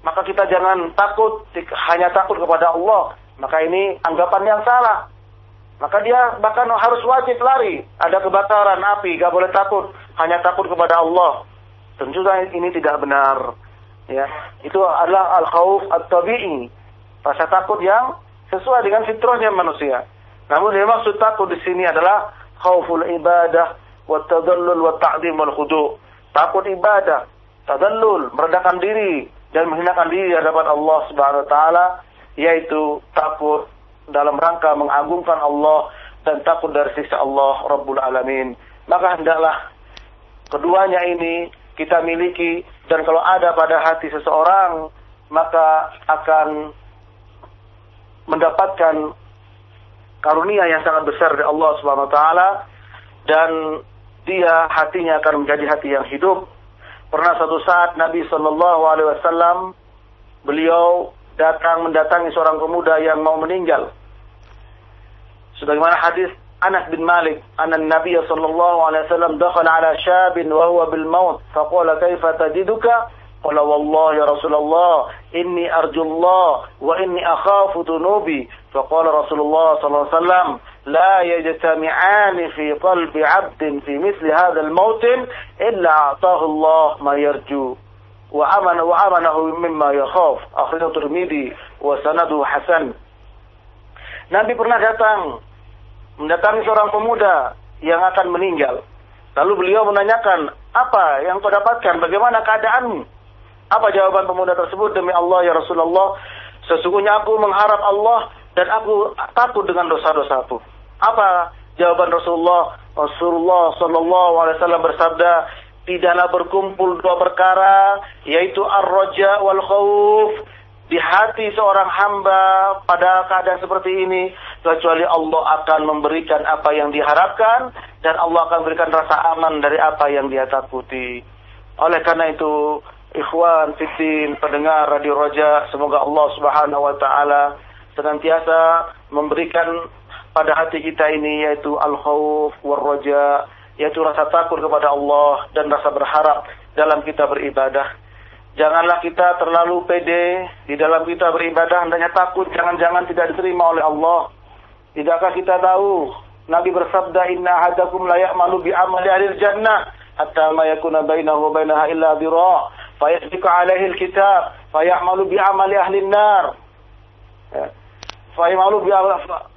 maka kita jangan takut hanya takut kepada Allah. Maka ini anggapan yang salah. Maka dia bahkan harus wajib lari. Ada kebakaran api, gak boleh takut, hanya takut kepada Allah. Tentu ini tidak benar ya itu adalah al khawf at tabi'i rasa takut yang sesuai dengan fitrahnya manusia. Namun yang maksud takut di sini adalah khawful ibadah wa tadallul wa ta'dim wal khudu. Takut ibadah tadallul merendahkan diri dan menghinakan diri di hadapan Allah Subhanahu wa taala yaitu takut dalam rangka mengagungkan Allah dan takut dari sisi Allah Rabbul Alamin. Maka hendaklah keduanya ini kita miliki dan kalau ada pada hati seseorang maka akan mendapatkan karunia yang sangat besar dari Allah Subhanahu wa taala dan dia hatinya akan menjadi hati yang hidup. Pernah suatu saat Nabi Shallallahu Alaihi Wasallam beliau datang mendatangi seorang pemuda yang mau meninggal. Sebagaimana hadis أنس بن مالك أن النبي صلى الله عليه وسلم دخل على شاب وهو بالموت فقال كيف تجدك؟ قال والله يا رسول الله إني أرجو الله وإني أخاف ذنوبي. فقال رسول الله صلى الله عليه وسلم لا يجتمعان في قلب عبد في مثل هذا الموت إلا أعطاه الله ما يرجو وأمن وأمنه مما يخاف. أخرجه الترمذي وسنده حسن. نبي pernah datang mendatangi seorang pemuda yang akan meninggal. Lalu beliau menanyakan, apa yang kau dapatkan? Bagaimana keadaanmu? Apa jawaban pemuda tersebut? Demi Allah ya Rasulullah, sesungguhnya aku mengharap Allah dan aku takut dengan dosa-dosaku. Apa jawaban Rasulullah? Rasulullah Shallallahu bersabda, tidaklah berkumpul dua perkara, yaitu ar-roja wal khawf di hati seorang hamba pada keadaan seperti ini kecuali Allah akan memberikan apa yang diharapkan dan Allah akan memberikan rasa aman dari apa yang dia takuti. Oleh karena itu, ikhwan fitin pendengar Radio Roja, semoga Allah Subhanahu wa taala senantiasa memberikan pada hati kita ini yaitu al-khauf war-raja yaitu rasa takut kepada Allah dan rasa berharap dalam kita beribadah. Janganlah kita terlalu pede di dalam kita beribadah hendaknya takut jangan-jangan tidak diterima oleh Allah. Tidakkah kita tahu Nabi bersabda inna ahadakum la ya'malu bi amali ahli jannah hatta ma yakuna bainahu wa bainaha illa dhira fa yasbiqu alaihi al-kitab fa ya'malu bi amali ahli an-nar. Ya bi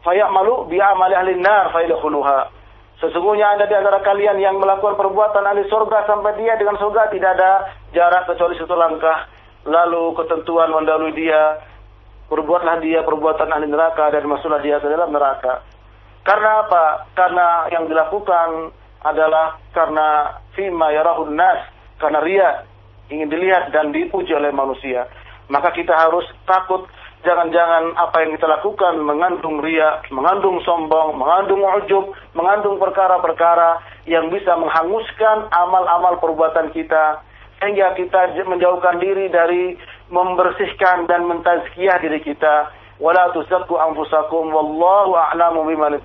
fayamalu bi amali ahli nar fayadkhuluha. Sesungguhnya ada di antara kalian yang melakukan perbuatan ahli surga sampai dia dengan surga tidak ada jarak kecuali satu langkah. Lalu ketentuan mendahului dia berbuatlah dia perbuatan ahli neraka dan masuklah dia ke dalam neraka. Karena apa? Karena yang dilakukan adalah karena fima yarahun nas, karena ria ingin dilihat dan dipuji oleh manusia. Maka kita harus takut jangan-jangan apa yang kita lakukan mengandung ria, mengandung sombong, mengandung ujub, mengandung perkara-perkara yang bisa menghanguskan amal-amal perbuatan kita sehingga kita menjauhkan diri dari membersihkan dan mentazkiyah diri kita. Wala tusakku anfusakum wallahu a'lamu biman.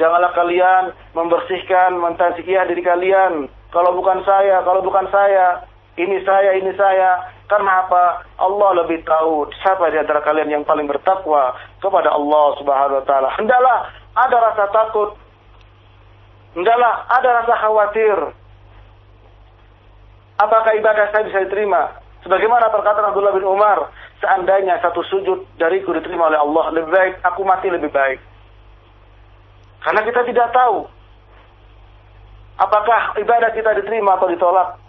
Janganlah kalian membersihkan, mentazkiyah diri kalian. Kalau bukan saya, kalau bukan saya, ini saya, ini saya. Karena apa? Allah lebih tahu siapa di antara kalian yang paling bertakwa kepada Allah Subhanahu wa taala. Hendaklah ada rasa takut. Hendaklah ada rasa khawatir. Apakah ibadah saya bisa diterima? Sebagaimana perkataan Abdullah bin Umar, seandainya satu sujud dariku diterima oleh Allah, lebih baik aku mati lebih baik. Karena kita tidak tahu apakah ibadah kita diterima atau ditolak.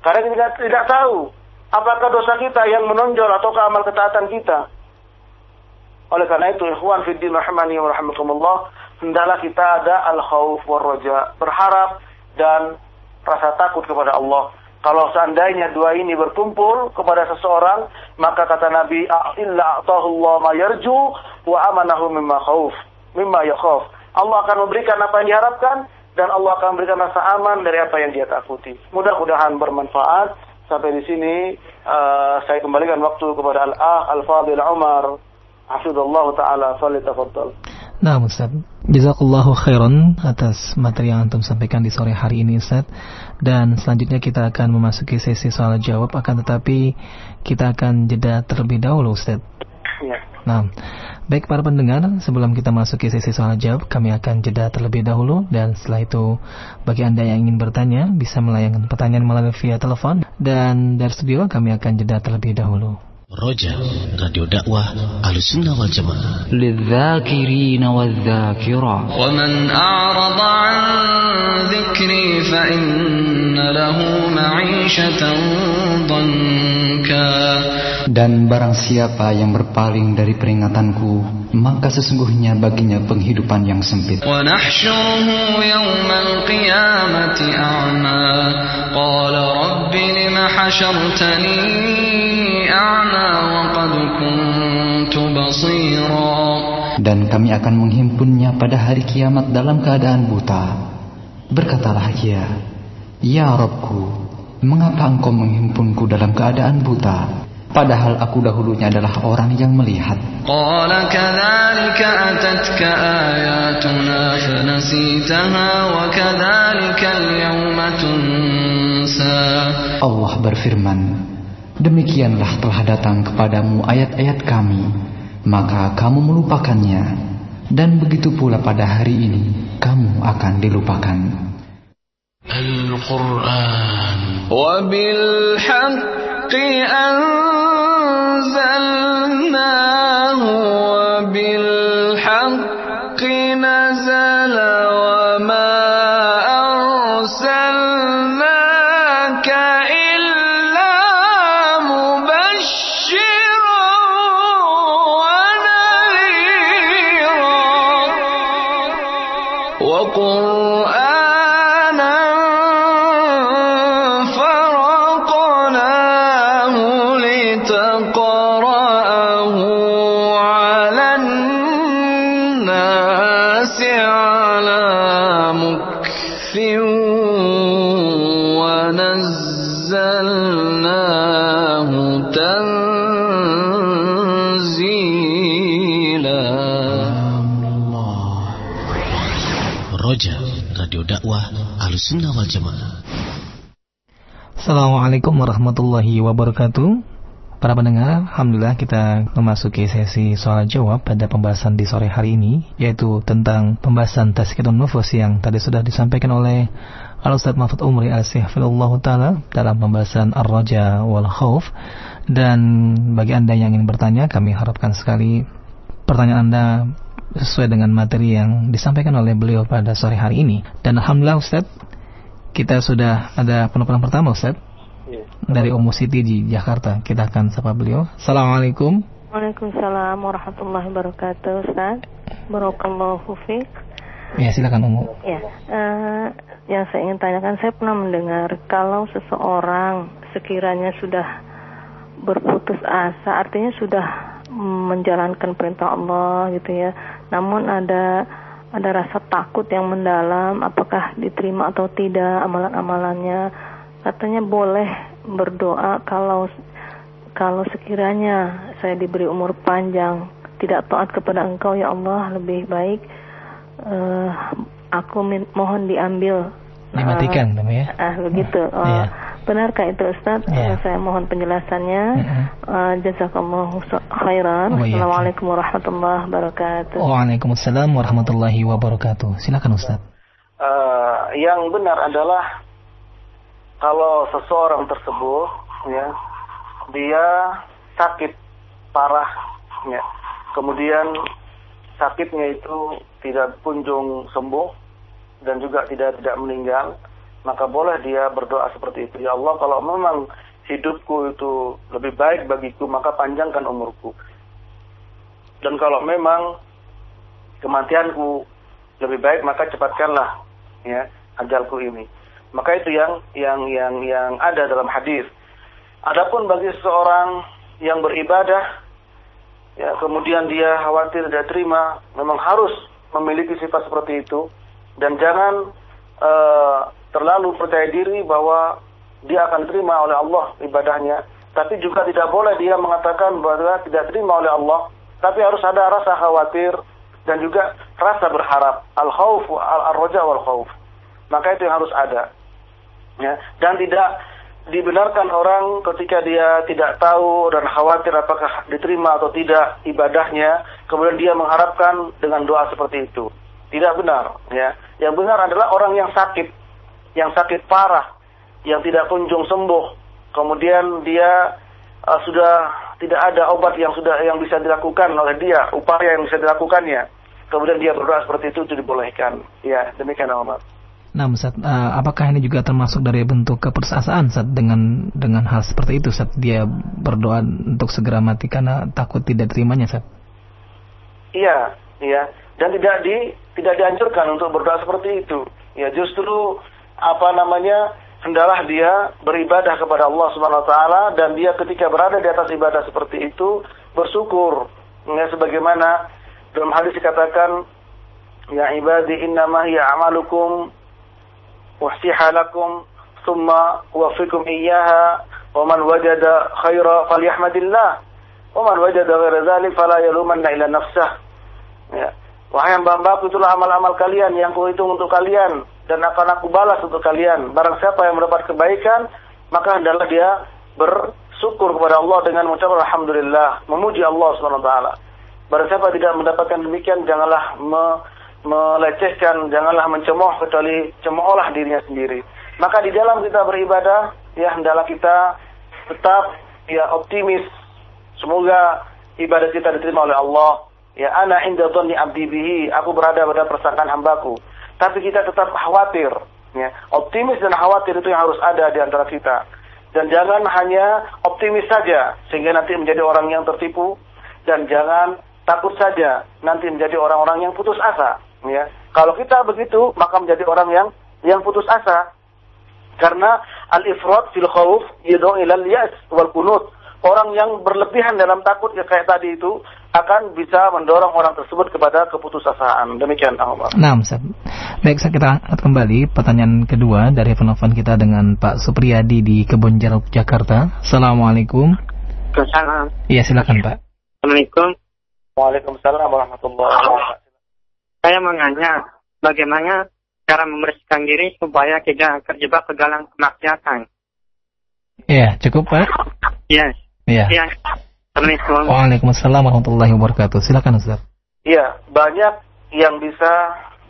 Karena kita tidak tahu apakah dosa kita yang menonjol atau amal ketaatan kita. Oleh karena itu, ikhwan fiddin rahmani wa rahmatullah, hendaklah kita ada al-khawf wa roja, berharap dan rasa takut kepada Allah. Kalau seandainya dua ini berkumpul kepada seseorang, maka kata Nabi, illa Allah ma yarju wa amanahu mimma khauf, mimma yakhaf. Allah akan memberikan apa yang diharapkan dan Allah akan memberikan rasa aman dari apa yang dia takuti. Mudah-mudahan bermanfaat. Sampai di sini uh, saya kembalikan waktu kepada Al-Ah Al-Fadil Umar. Hafizullah taala, falyatafaddal. Nah, Ustaz. Jazakallahu khairan atas materi yang antum sampaikan di sore hari ini, Ustaz. Dan selanjutnya kita akan memasuki sesi soal jawab, akan tetapi kita akan jeda terlebih dahulu, Ustaz. Ya. Nah, baik para pendengar, sebelum kita masuki sesi soal jawab, kami akan jeda terlebih dahulu dan setelah itu bagi Anda yang ingin bertanya bisa melayangkan pertanyaan melalui via telepon dan dari studio kami akan jeda terlebih dahulu. Roja Radio Dakwah Ahlussunnah wal Jamaah للذاكرين والذاكرات ومن أعرض عن ذكري فإن له معيشة ضنكا Dan barang siapa yang berpaling dari peringatanku, maka sesungguhnya baginya penghidupan yang sempit. Dan kami akan menghimpunnya pada hari kiamat dalam keadaan buta. Berkatalah ia, Ya Robku, mengapa engkau menghimpunku dalam keadaan buta? Padahal aku dahulunya adalah orang yang melihat. Allah berfirman, Demikianlah telah datang kepadamu ayat-ayat kami, maka kamu melupakannya. Dan begitu pula pada hari ini, kamu akan dilupakan. Al-Quran Wabil haqqi أنزلناه Assalamualaikum warahmatullahi wabarakatuh. Para pendengar, Alhamdulillah kita memasuki sesi soal jawab pada pembahasan di sore hari ini, yaitu tentang pembahasan tazkiyatun nufus yang tadi sudah disampaikan oleh Al-Ustaz Mahfud Umri al-Sihfilullah Ta'ala dalam pembahasan Ar-Raja wal Khawf. Dan bagi Anda yang ingin bertanya, kami harapkan sekali pertanyaan Anda sesuai dengan materi yang disampaikan oleh beliau pada sore hari ini. Dan Alhamdulillah Ustaz, kita sudah ada penumpang pertama Ustaz Ya. dari Ummu Siti di Jakarta. Kita akan sapa beliau. Assalamualaikum. Waalaikumsalam warahmatullahi wabarakatuh, Ustaz. Barakallahu fiik. Ya, silakan Umu. Ya, eh, yang saya ingin tanyakan, saya pernah mendengar kalau seseorang sekiranya sudah berputus asa, artinya sudah menjalankan perintah Allah gitu ya. Namun ada ada rasa takut yang mendalam, apakah diterima atau tidak amalan-amalannya. Katanya boleh berdoa kalau kalau sekiranya saya diberi umur panjang, tidak taat kepada Engkau ya Allah lebih baik eh, aku min- mohon diambil Dimatikan, Umi, ya. Ah, begitu. Oh, Iya. Benarkah itu Ustaz? Iya. Eh, Saya mohon penjelasannya. Mhm. Eh, jazakallahu sa- khairan. Oh, iya. Assalamualaikum warahmatullahi wabarakatuh. Waalaikumsalam warahmatullahi wabarakatuh. Silakan Ustaz. Eh, yang benar adalah kalau seseorang tersebut ya dia sakit parah ya. Kemudian sakitnya itu tidak kunjung sembuh dan juga tidak tidak meninggal maka boleh dia berdoa seperti itu. Ya Allah kalau memang hidupku itu lebih baik bagiku maka panjangkan umurku. Dan kalau memang kematianku lebih baik maka cepatkanlah ya ajalku ini maka itu yang yang yang yang ada dalam hadis. Adapun bagi seseorang yang beribadah ya kemudian dia khawatir tidak terima memang harus memiliki sifat seperti itu. Dan jangan eh, terlalu percaya diri bahwa dia akan terima oleh Allah ibadahnya. Tapi juga tidak boleh dia mengatakan bahwa tidak terima oleh Allah. Tapi harus ada rasa khawatir dan juga rasa berharap. Al khauf al roja wal khauf maka itu yang harus ada ya. Dan tidak dibenarkan orang ketika dia tidak tahu dan khawatir apakah diterima atau tidak ibadahnya kemudian dia mengharapkan dengan doa seperti itu. Tidak benar ya. Yang benar adalah orang yang sakit yang sakit parah yang tidak kunjung sembuh. Kemudian dia uh, sudah tidak ada obat yang sudah yang bisa dilakukan oleh dia upaya yang bisa dilakukannya. Kemudian dia berdoa seperti itu itu dibolehkan. Ya demikian Ahmad Nah, Ustaz, eh, apakah ini juga termasuk dari bentuk kepersasaan Ustaz dengan dengan hal seperti itu Ustaz? Dia berdoa untuk segera mati karena takut tidak terimanya Ustaz. Iya, iya. Dan tidak di tidak dianjurkan untuk berdoa seperti itu. Ya, justru apa namanya? hendalah dia beribadah kepada Allah Subhanahu wa taala dan dia ketika berada di atas ibadah seperti itu bersyukur. Ya, sebagaimana dalam hadis dikatakan ya ibadi innama hiya amalukum lakum thumma uwaffikum iyyaha wa man wajada khaira falyahmadillah wa man wajada ghaira dzalik fala yalumanna ila nafsah ya. Wahai hamba-hambaku itulah amal-amal kalian yang kuhitung untuk kalian dan akan aku balas untuk kalian. Barang siapa yang mendapat kebaikan maka hendaklah dia bersyukur kepada Allah dengan mengucapkan alhamdulillah memuji Allah Subhanahu wa taala. Barang siapa tidak mendapatkan demikian janganlah me melecehkan, janganlah mencemooh kecuali cemoohlah dirinya sendiri. Maka di dalam kita beribadah, ya hendaklah kita tetap ya optimis. Semoga ibadah kita diterima oleh Allah. Ya ana inda dhanni abdi bihi, aku berada pada persangkaan hambaku. Tapi kita tetap khawatir, ya. Optimis dan khawatir itu yang harus ada di antara kita. Dan jangan hanya optimis saja sehingga nanti menjadi orang yang tertipu dan jangan takut saja nanti menjadi orang-orang yang putus asa ya kalau kita begitu maka menjadi orang yang yang putus asa karena al ifrat fil khauf yad'u ila al yas wal qunut orang yang berlebihan dalam takut ya kayak tadi itu akan bisa mendorong orang tersebut kepada keputusasaan demikian Allah Nah, Ustaz. Baik, Ustaz, kita angkat kembali pertanyaan kedua dari penelpon kita dengan Pak Supriyadi di Kebun Jeruk, Jakarta. Assalamualaikum. Salam. Iya, silakan Pak. Assalamualaikum. Waalaikumsalam warahmatullahi wabarakatuh Saya mau nanya, bagaimana cara membersihkan diri supaya tidak terjebak ke dalam kemaksiatan? Iya, cukup Pak. Yes. Iya. Iya. Assalamualaikum. Waalaikumsalam warahmatullahi wabarakatuh. Silakan Ustaz. Iya, banyak yang bisa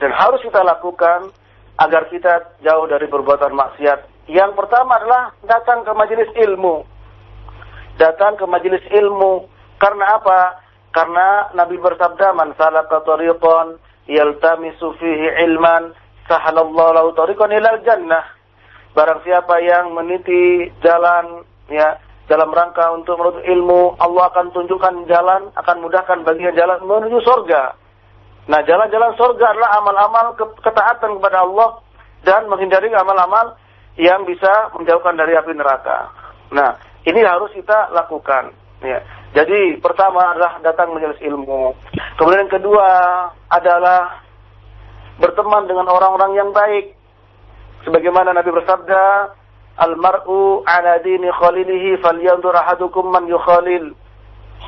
dan harus kita lakukan agar kita jauh dari perbuatan maksiat. Yang pertama adalah datang ke majelis ilmu. Datang ke majelis ilmu. Karena apa? Karena Nabi bersabda, "Man salaka tariqan yaltamisu fihi ilman, sahalallahu lahu tariqan ilal jannah." Barang siapa yang meniti jalan ya dalam rangka untuk menuntut ilmu, Allah akan tunjukkan jalan, akan mudahkan baginya jalan menuju surga. Nah, jalan-jalan surga adalah amal-amal ketaatan kepada Allah dan menghindari amal-amal yang bisa menjauhkan dari api neraka. Nah, ini harus kita lakukan. Ya. Jadi pertama adalah datang majelis ilmu. Kemudian yang kedua adalah berteman dengan orang-orang yang baik. Sebagaimana Nabi bersabda, Al-mar'u ala dini khalilihi falyanzur ahadukum man yukhalil.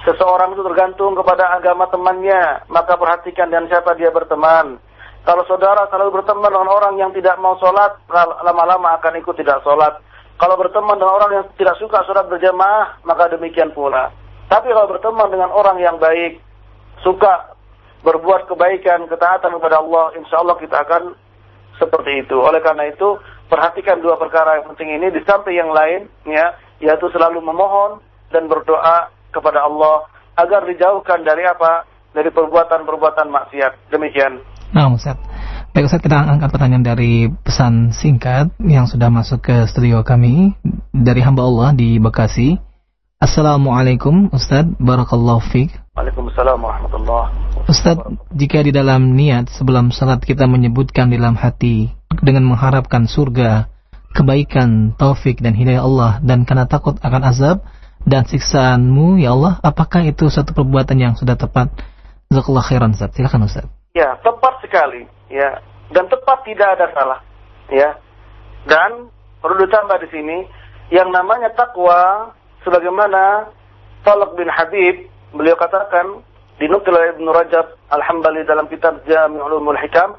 Seseorang itu tergantung kepada agama temannya, maka perhatikan dan siapa dia berteman. Kalau saudara selalu berteman dengan orang yang tidak mau sholat, lama-lama akan ikut tidak sholat. Kalau berteman dengan orang yang tidak suka sholat berjamaah, maka demikian pula. Tapi kalau berteman dengan orang yang baik, suka berbuat kebaikan, ketaatan kepada Allah, insya Allah kita akan seperti itu. Oleh karena itu, perhatikan dua perkara yang penting ini. Di samping yang lain ya yaitu selalu memohon dan berdoa kepada Allah agar dijauhkan dari apa? Dari perbuatan-perbuatan maksiat. Demikian. Nah Ustaz. Baik Ustaz, kita angkat pertanyaan dari pesan singkat yang sudah masuk ke studio kami dari hamba Allah di Bekasi. Assalamualaikum Ustaz, Barakallahu Fik. Waalaikumsalam warahmatullahi Ustaz, jika di dalam niat sebelum salat kita menyebutkan di dalam hati dengan mengharapkan surga, kebaikan, taufik dan hidayah Allah dan karena takut akan azab dan siksaanmu ya Allah, apakah itu satu perbuatan yang sudah tepat? Jazakallah khairan Ustaz. Silakan Ustaz. Ya, tepat sekali, ya. Dan tepat tidak ada salah, ya. Dan perlu ditambah di sini yang namanya takwa sebagaimana Talak bin Habib beliau katakan dinukil oleh Ibnu Rajab Al-Hambali dalam kitab Jami'ul Ulumul Hikam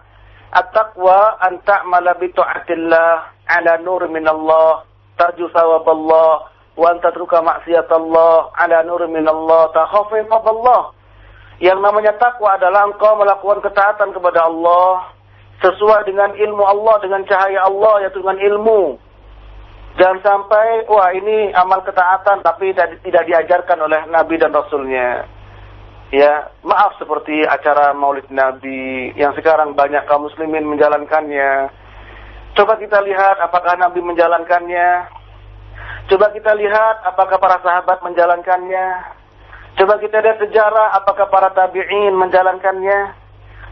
At-taqwa an ta'mala bi ta'atillah ala nur min Allah tarju thawab Allah wa an tatruka maksiat Allah ala nur min Allah takhafu Allah. Yang namanya takwa adalah engkau melakukan ketaatan kepada Allah sesuai dengan ilmu Allah, dengan cahaya Allah yaitu dengan ilmu. Jangan sampai wah ini amal ketaatan tapi tidak, diajarkan oleh Nabi dan Rasulnya ya maaf seperti acara Maulid Nabi yang sekarang banyak kaum muslimin menjalankannya. Coba kita lihat apakah Nabi menjalankannya. Coba kita lihat apakah para sahabat menjalankannya. Coba kita lihat sejarah apakah para tabi'in menjalankannya.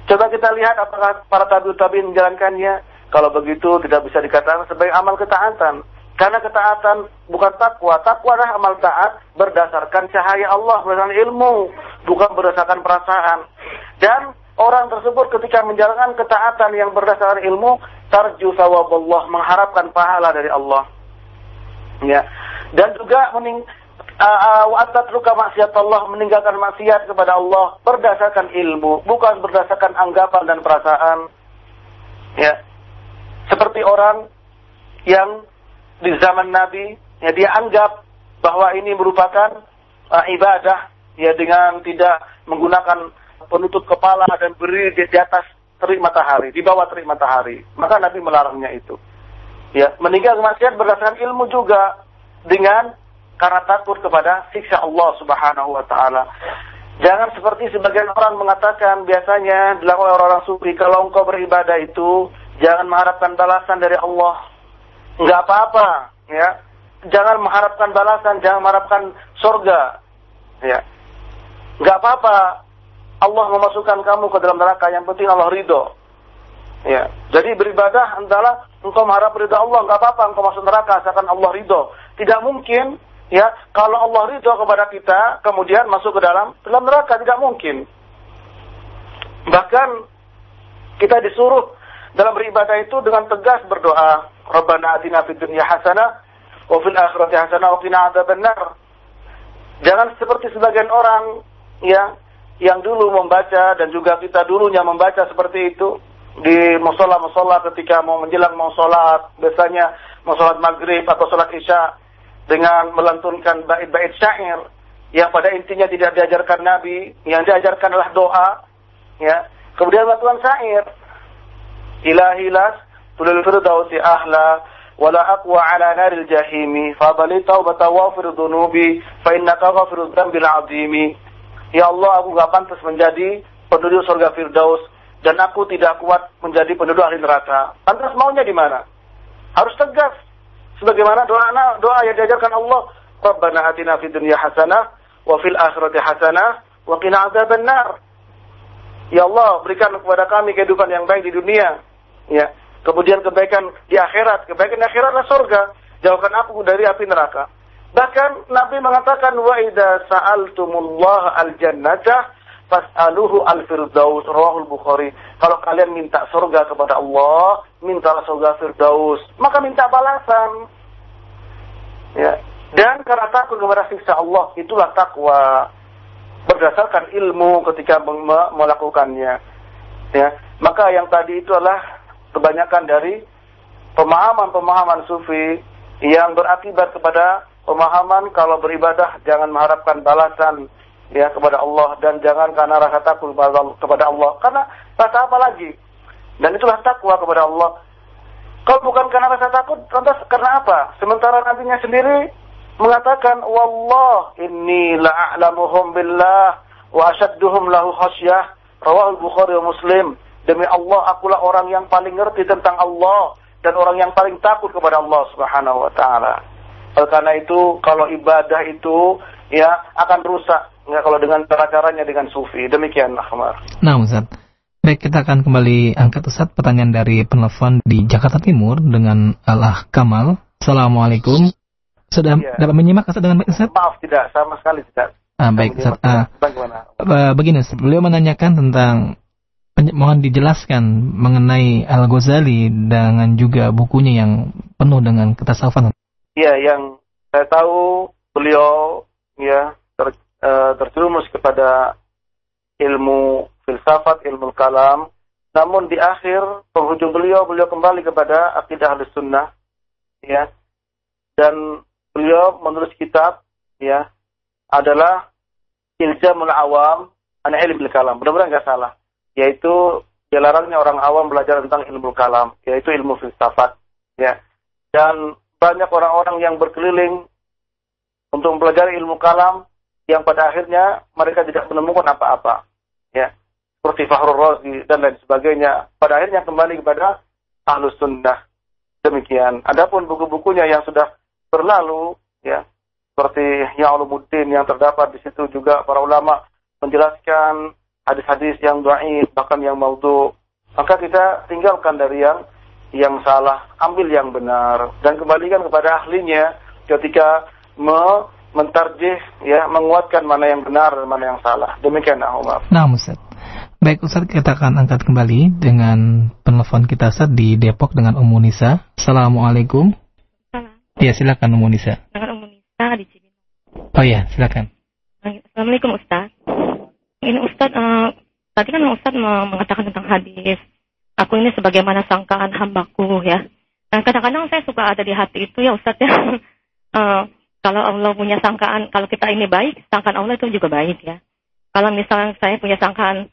Coba kita lihat apakah para tabi'ut tabi'in menjalankannya. Kalau begitu tidak bisa dikatakan sebagai amal ketaatan. Karena ketaatan bukan takwa. Takwa adalah amal taat berdasarkan cahaya Allah, berdasarkan ilmu, bukan berdasarkan perasaan. Dan orang tersebut ketika menjalankan ketaatan yang berdasarkan ilmu, tarju Allah, mengharapkan pahala dari Allah. Ya. Dan juga mening wa luka maksiat Allah meninggalkan maksiat kepada Allah berdasarkan ilmu, bukan berdasarkan anggapan dan perasaan. Ya. Seperti orang yang di zaman Nabi, ya dia anggap bahwa ini merupakan uh, ibadah ya dengan tidak menggunakan penutup kepala dan berdiri di, di atas terik matahari, di bawah terik matahari. Maka Nabi melarangnya itu. Ya, meninggal maksiat berdasarkan ilmu juga dengan karena takut kepada siksa Allah Subhanahu wa taala. Jangan seperti sebagian orang mengatakan biasanya dilakukan orang-orang sufi kalau engkau beribadah itu jangan mengharapkan balasan dari Allah nggak apa-apa, ya. Jangan mengharapkan balasan, jangan mengharapkan surga, ya. Nggak apa-apa. Allah memasukkan kamu ke dalam neraka, yang penting Allah ridho. Ya. Jadi beribadah adalah engkau mengharap ridho Allah, nggak apa-apa engkau masuk neraka asalkan Allah ridho. Tidak mungkin ya kalau Allah ridho kepada kita kemudian masuk ke dalam dalam neraka tidak mungkin. Bahkan kita disuruh dalam beribadah itu dengan tegas berdoa, Rabbana atina fid dunya hasanah wa fil akhirati hasanah wa qina adzabannar. Jangan seperti sebagian orang ya yang dulu membaca dan juga kita dulunya membaca seperti itu di musola-musola ketika mau menjelang mau sholat. Biasanya mau sholat maghrib atau sholat isya dengan melantunkan bait-bait syair yang pada intinya tidak diajarkan Nabi yang diajarkan adalah doa ya. Kemudian batuan syair. Ilahi las tulil firdausi ahla aqwa ala naril jahimi fadali taubata wafir dhunubi fa innaka ghafirudz dzambil azimi ya Allah aku gak pantas menjadi penduduk surga firdaus dan aku tidak kuat menjadi penduduk ahli neraka pantas maunya di mana harus tegas sebagaimana doa doa yang diajarkan Allah Rabbana atina fid dunya hasanah wa fil akhirati hasanah wa qina adzabannar. Ya Allah, berikan kepada kami kehidupan yang baik di dunia. Ya. Kemudian kebaikan di akhirat, kebaikan di akhirat adalah surga. Jauhkan aku dari api neraka. Bahkan Nabi mengatakan wa idza sa'altumullah al-jannata fas'aluhu al-firdaus rawahul Bukhari. Kalau kalian minta surga kepada Allah, mintalah surga firdaus, maka minta balasan. Ya. Dan karena takut kepada siksa Allah, itulah takwa berdasarkan ilmu ketika melakukannya. Ya. Maka yang tadi itu adalah kebanyakan dari pemahaman-pemahaman sufi yang berakibat kepada pemahaman kalau beribadah jangan mengharapkan balasan ya kepada Allah dan jangan karena rasa takut kepada Allah. Karena rasa apa lagi? Dan itulah takwa kepada Allah. Kalau bukan karena rasa takut, lantas karena apa? Sementara nantinya sendiri mengatakan, Wallah inni la'a'lamuhum billah wa asyadduhum lahu khasyah. Rawahul Bukhari wa Muslim. Demi Allah, akulah orang yang paling ngerti tentang Allah dan orang yang paling takut kepada Allah Subhanahu wa taala. Oleh karena itu, kalau ibadah itu ya akan rusak ya kalau dengan cara-caranya dengan sufi. Demikianlah, Umar. Nah, Ustaz. Baik, kita akan kembali angkat Ustaz pertanyaan dari penelpon di Jakarta Timur dengan Allah Kamal. Assalamualaikum. Sudah ya. dapat menyimak Ustaz dengan baik Ustaz? Maaf, tidak. Sama sekali tidak. Ah, baik Ustaz. Ah, bagaimana? Begini, Ustaz. Beliau menanyakan tentang mohon dijelaskan mengenai Al-Ghazali dengan juga bukunya yang penuh dengan ketasawufan. Iya, yang saya tahu beliau ya ter, uh, terjerumus kepada ilmu filsafat, ilmu kalam. Namun di akhir penghujung beliau, beliau kembali kepada akidah ahli sunnah. Ya. Dan beliau menulis kitab ya adalah Ilzamul Awam an Ilmu Kalam. Benar-benar nggak salah yaitu dilarangnya orang awam belajar tentang ilmu kalam, yaitu ilmu filsafat, ya. Dan banyak orang-orang yang berkeliling untuk mempelajari ilmu kalam yang pada akhirnya mereka tidak menemukan apa-apa, ya. Seperti Fahrul Razi dan lain sebagainya. Pada akhirnya kembali kepada ahlus sunnah. Demikian. Adapun buku-bukunya yang sudah berlalu, ya, seperti Ya Ulumuddin yang terdapat di situ juga para ulama menjelaskan hadis-hadis yang dhaif bahkan yang maudhu maka kita tinggalkan dari yang yang salah ambil yang benar dan kembalikan kepada ahlinya ketika me mentarjih ya menguatkan mana yang benar dan mana yang salah demikian Umar. Nah Ustaz. Baik Ustaz kita akan angkat kembali dengan penelpon kita Ustaz di Depok dengan Ummu Nisa. Assalamualaikum. Iya silakan Ummu Nisa. Dengan Ummu Nisa di sini. Oh iya silakan. Assalamualaikum Ustaz. Ini Ustadz, uh, tadi kan Ustadz mengatakan tentang hadis. Aku ini sebagaimana sangkaan hambaku ya. Dan kadang-kadang saya suka ada di hati itu ya Ustadz ya. uh, kalau Allah punya sangkaan, kalau kita ini baik, sangkaan Allah itu juga baik ya. Kalau misalnya saya punya sangkaan,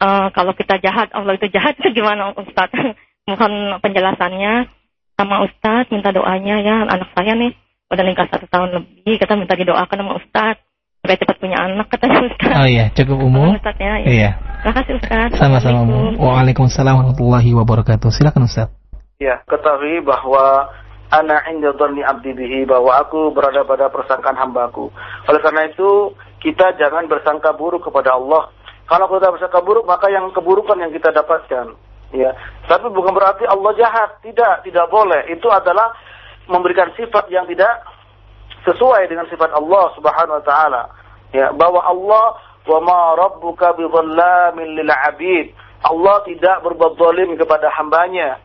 uh, kalau kita jahat, Allah itu jahat, gimana Ustadz? Mohon penjelasannya sama Ustadz, minta doanya ya. Anak saya nih udah nikah satu tahun lebih, kita minta didoakan sama Ustadz supaya cepat punya anak katanya Ustaz. Oh iya, cukup umum. Ustaz ya. ya. Iya. Terima kasih Ustaz. Sama-sama umum. Waalaikumsalam warahmatullahi wabarakatuh. Silakan Ustaz. Ya, ketahui bahwa ana inda dhanni abdi bihi bahwa aku berada pada persangkaan hambaku. Oleh karena itu, kita jangan bersangka buruk kepada Allah. Kalau kita bersangka buruk, maka yang keburukan yang kita dapatkan. Ya, tapi bukan berarti Allah jahat. Tidak, tidak boleh. Itu adalah memberikan sifat yang tidak sesuai dengan sifat Allah Subhanahu wa taala. Ya, bahwa Allah wa ma rabbuka bidhallamin lil 'abid. Allah tidak berbuat zalim kepada hambanya.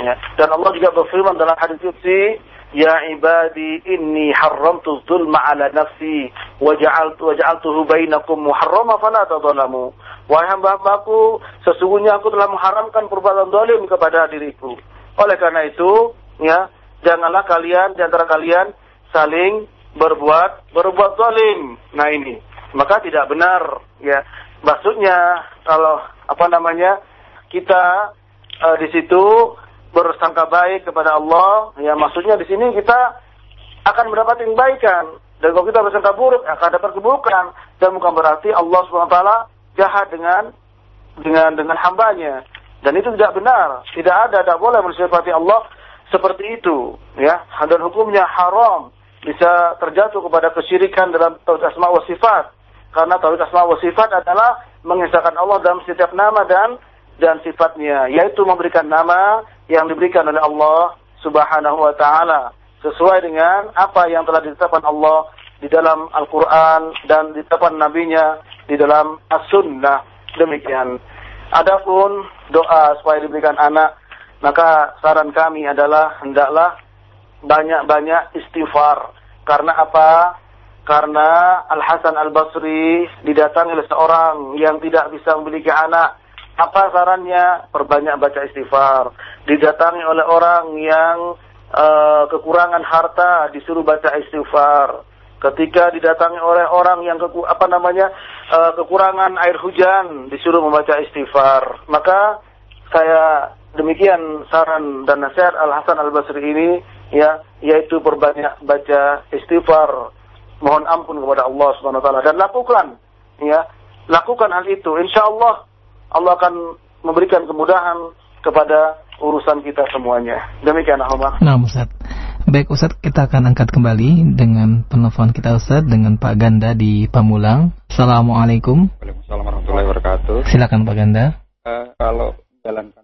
Ya. Dan Allah juga berfirman dalam hadis qudsi, "Ya ibadi inni haramtu dzulma 'ala nafsi wa ja'altu wa ja'altuhu bainakum muharrama fala tadzalamu." Wahai hamba-hambaku, sesungguhnya aku telah mengharamkan perbuatan zalim kepada diriku. Oleh karena itu, ya, janganlah kalian di antara kalian saling berbuat berbuat zalim. Nah ini, maka tidak benar ya. Maksudnya kalau apa namanya kita uh, di situ bersangka baik kepada Allah, ya maksudnya di sini kita akan mendapat kebaikan. Dan kalau kita bersangka buruk, akan dapat keburukan. Dan bukan berarti Allah swt jahat dengan dengan dengan hambanya. Dan itu tidak benar. Tidak ada, tidak boleh mensifati Allah seperti itu. Ya, dan hukumnya haram bisa terjatuh kepada kesyirikan dalam tauhid asma wa sifat. Karena tauhid asma wa sifat adalah mengesahkan Allah dalam setiap nama dan dan sifatnya, yaitu memberikan nama yang diberikan oleh Allah Subhanahu wa taala sesuai dengan apa yang telah ditetapkan Allah di dalam Al-Qur'an dan ditetapkan nabinya di dalam As-Sunnah. Demikian. Adapun doa supaya diberikan anak, maka saran kami adalah hendaklah banyak-banyak istighfar. Karena apa? Karena Al-Hasan Al-Basri didatangi oleh seorang yang tidak bisa memiliki anak. Apa sarannya? Perbanyak baca istighfar. Didatangi oleh orang yang uh, kekurangan harta, disuruh baca istighfar. Ketika didatangi oleh orang yang keku, apa namanya uh, kekurangan air hujan, disuruh membaca istighfar. Maka saya demikian saran dan nasihat Al Hasan Al Basri ini ya yaitu perbanyak baca istighfar. Mohon ampun kepada Allah Subhanahu wa taala. Dan lakukan ya lakukan hal itu. Insya Allah Allah akan memberikan kemudahan kepada urusan kita semuanya. Demikian Ahmad. Nah Ustaz. Baik Ustaz kita akan angkat kembali dengan penelpon kita Ustaz dengan Pak Ganda di Pamulang. Assalamualaikum. Waalaikumsalam warahmatullahi wabarakatuh. Silakan Pak Ganda. Uh, Kalau sholat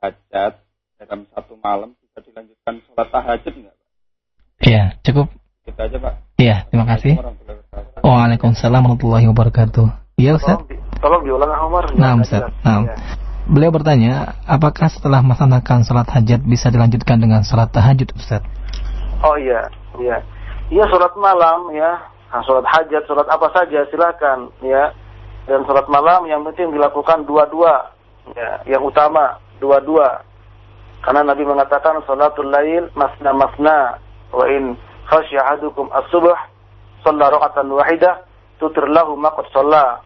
hajat dalam satu malam bisa dilanjutkan sholat tahajud nggak Pak? Iya cukup. Kita aja Pak. Iya terima kasih. Waalaikumsalam warahmatullahi wabarakatuh. Iya Ustaz? Tolong, di, tolong diulang Umar Nah Ustaz. Nah Ya. Beliau bertanya, apakah setelah melaksanakan sholat hajat bisa dilanjutkan dengan sholat tahajud, Ustaz? Oh iya, iya. Iya sholat malam ya, nah, sholat hajat, sholat apa saja silakan ya. Dan sholat malam yang penting dilakukan dua-dua, ya, yang utama dua-dua. Karena Nabi mengatakan sholatul lail masna masna wa in khasya ahadukum as-subh shalla raqatan wahidah tutir lahu ma qad shalla.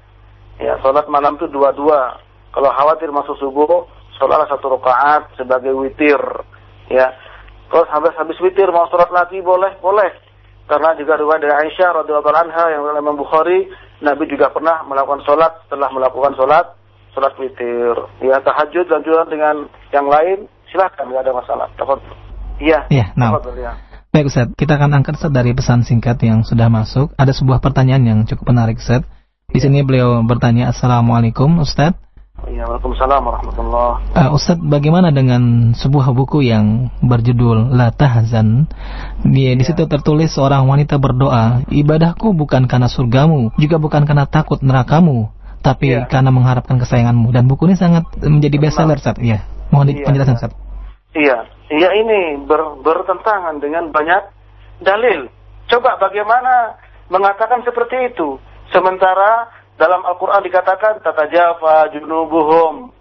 Ya, sholat malam itu dua-dua. Kalau khawatir masuk subuh, sholatlah satu rakaat sebagai witir. Ya, Terus habis habis witir mau sholat lagi boleh, boleh. Karena juga riwayat dari Aisyah radhiyallahu anha yang dalam Imam Bukhari, Nabi juga pernah melakukan sholat setelah melakukan sholat sholat witir. Ya tahajud lanjutan dengan yang lain, silahkan nggak ada masalah. Dapat. Iya. Iya, nah. Tafadhol, ya. Baik Ustaz, kita akan angkat Ustaz dari pesan singkat yang sudah masuk. Ada sebuah pertanyaan yang cukup menarik Ustaz. Di sini beliau bertanya, Assalamualaikum Ustaz. Iya, Waalaikumsalam warahmatullah. Uh, Ustadz, bagaimana dengan sebuah buku yang berjudul La Tahzan? Di, di situ tertulis seorang wanita berdoa, ibadahku bukan karena surgamu, juga bukan karena takut nerakamu, tapi Iya. karena mengharapkan kesayanganmu. Dan buku ini sangat menjadi bestseller, Ustadz. Iya. Mohon Iya, penjelasan, iya. Ustadz. Iya, iya ini ber- bertentangan dengan banyak dalil. Coba bagaimana mengatakan seperti itu? Sementara dalam Al-Quran dikatakan tatajafa junubuhum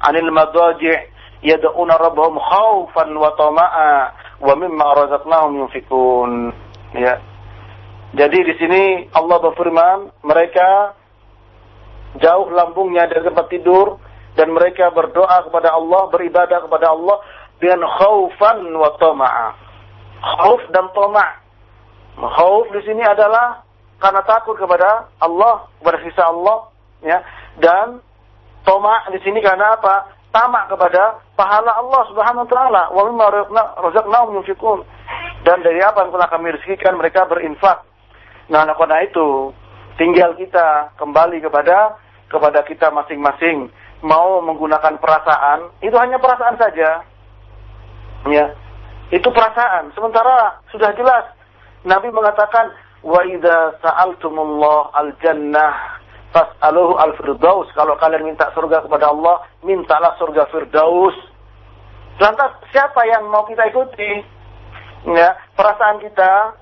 anil madaji' yad'una rabbahum khaufan wa tama'a wa mimma razaqnahum yunfikun. Ya. Jadi di sini Allah berfirman, mereka jauh lambungnya dari tempat tidur dan mereka berdoa kepada Allah, beribadah kepada Allah dengan khaufan wa tama'a. Khauf dan tama'. Khauf di sini adalah karena takut kepada Allah, kepada sisa Allah, ya. Dan tama' di sini karena apa? Tamak kepada pahala Allah Subhanahu wa taala. Wa mimma razaqnahum yunfikun. Dan dari apa yang telah kami rezekikan mereka berinfak. Nah, karena itu tinggal kita kembali kepada kepada kita masing-masing mau menggunakan perasaan, itu hanya perasaan saja. Ya. Itu perasaan. Sementara sudah jelas Nabi mengatakan wa idza sa'altumullah al-jannah fas'aluhu al-firdaus. Kalau kalian minta surga kepada Allah, mintalah surga firdaus. Lantas siapa yang mau kita ikuti? Ya, perasaan kita,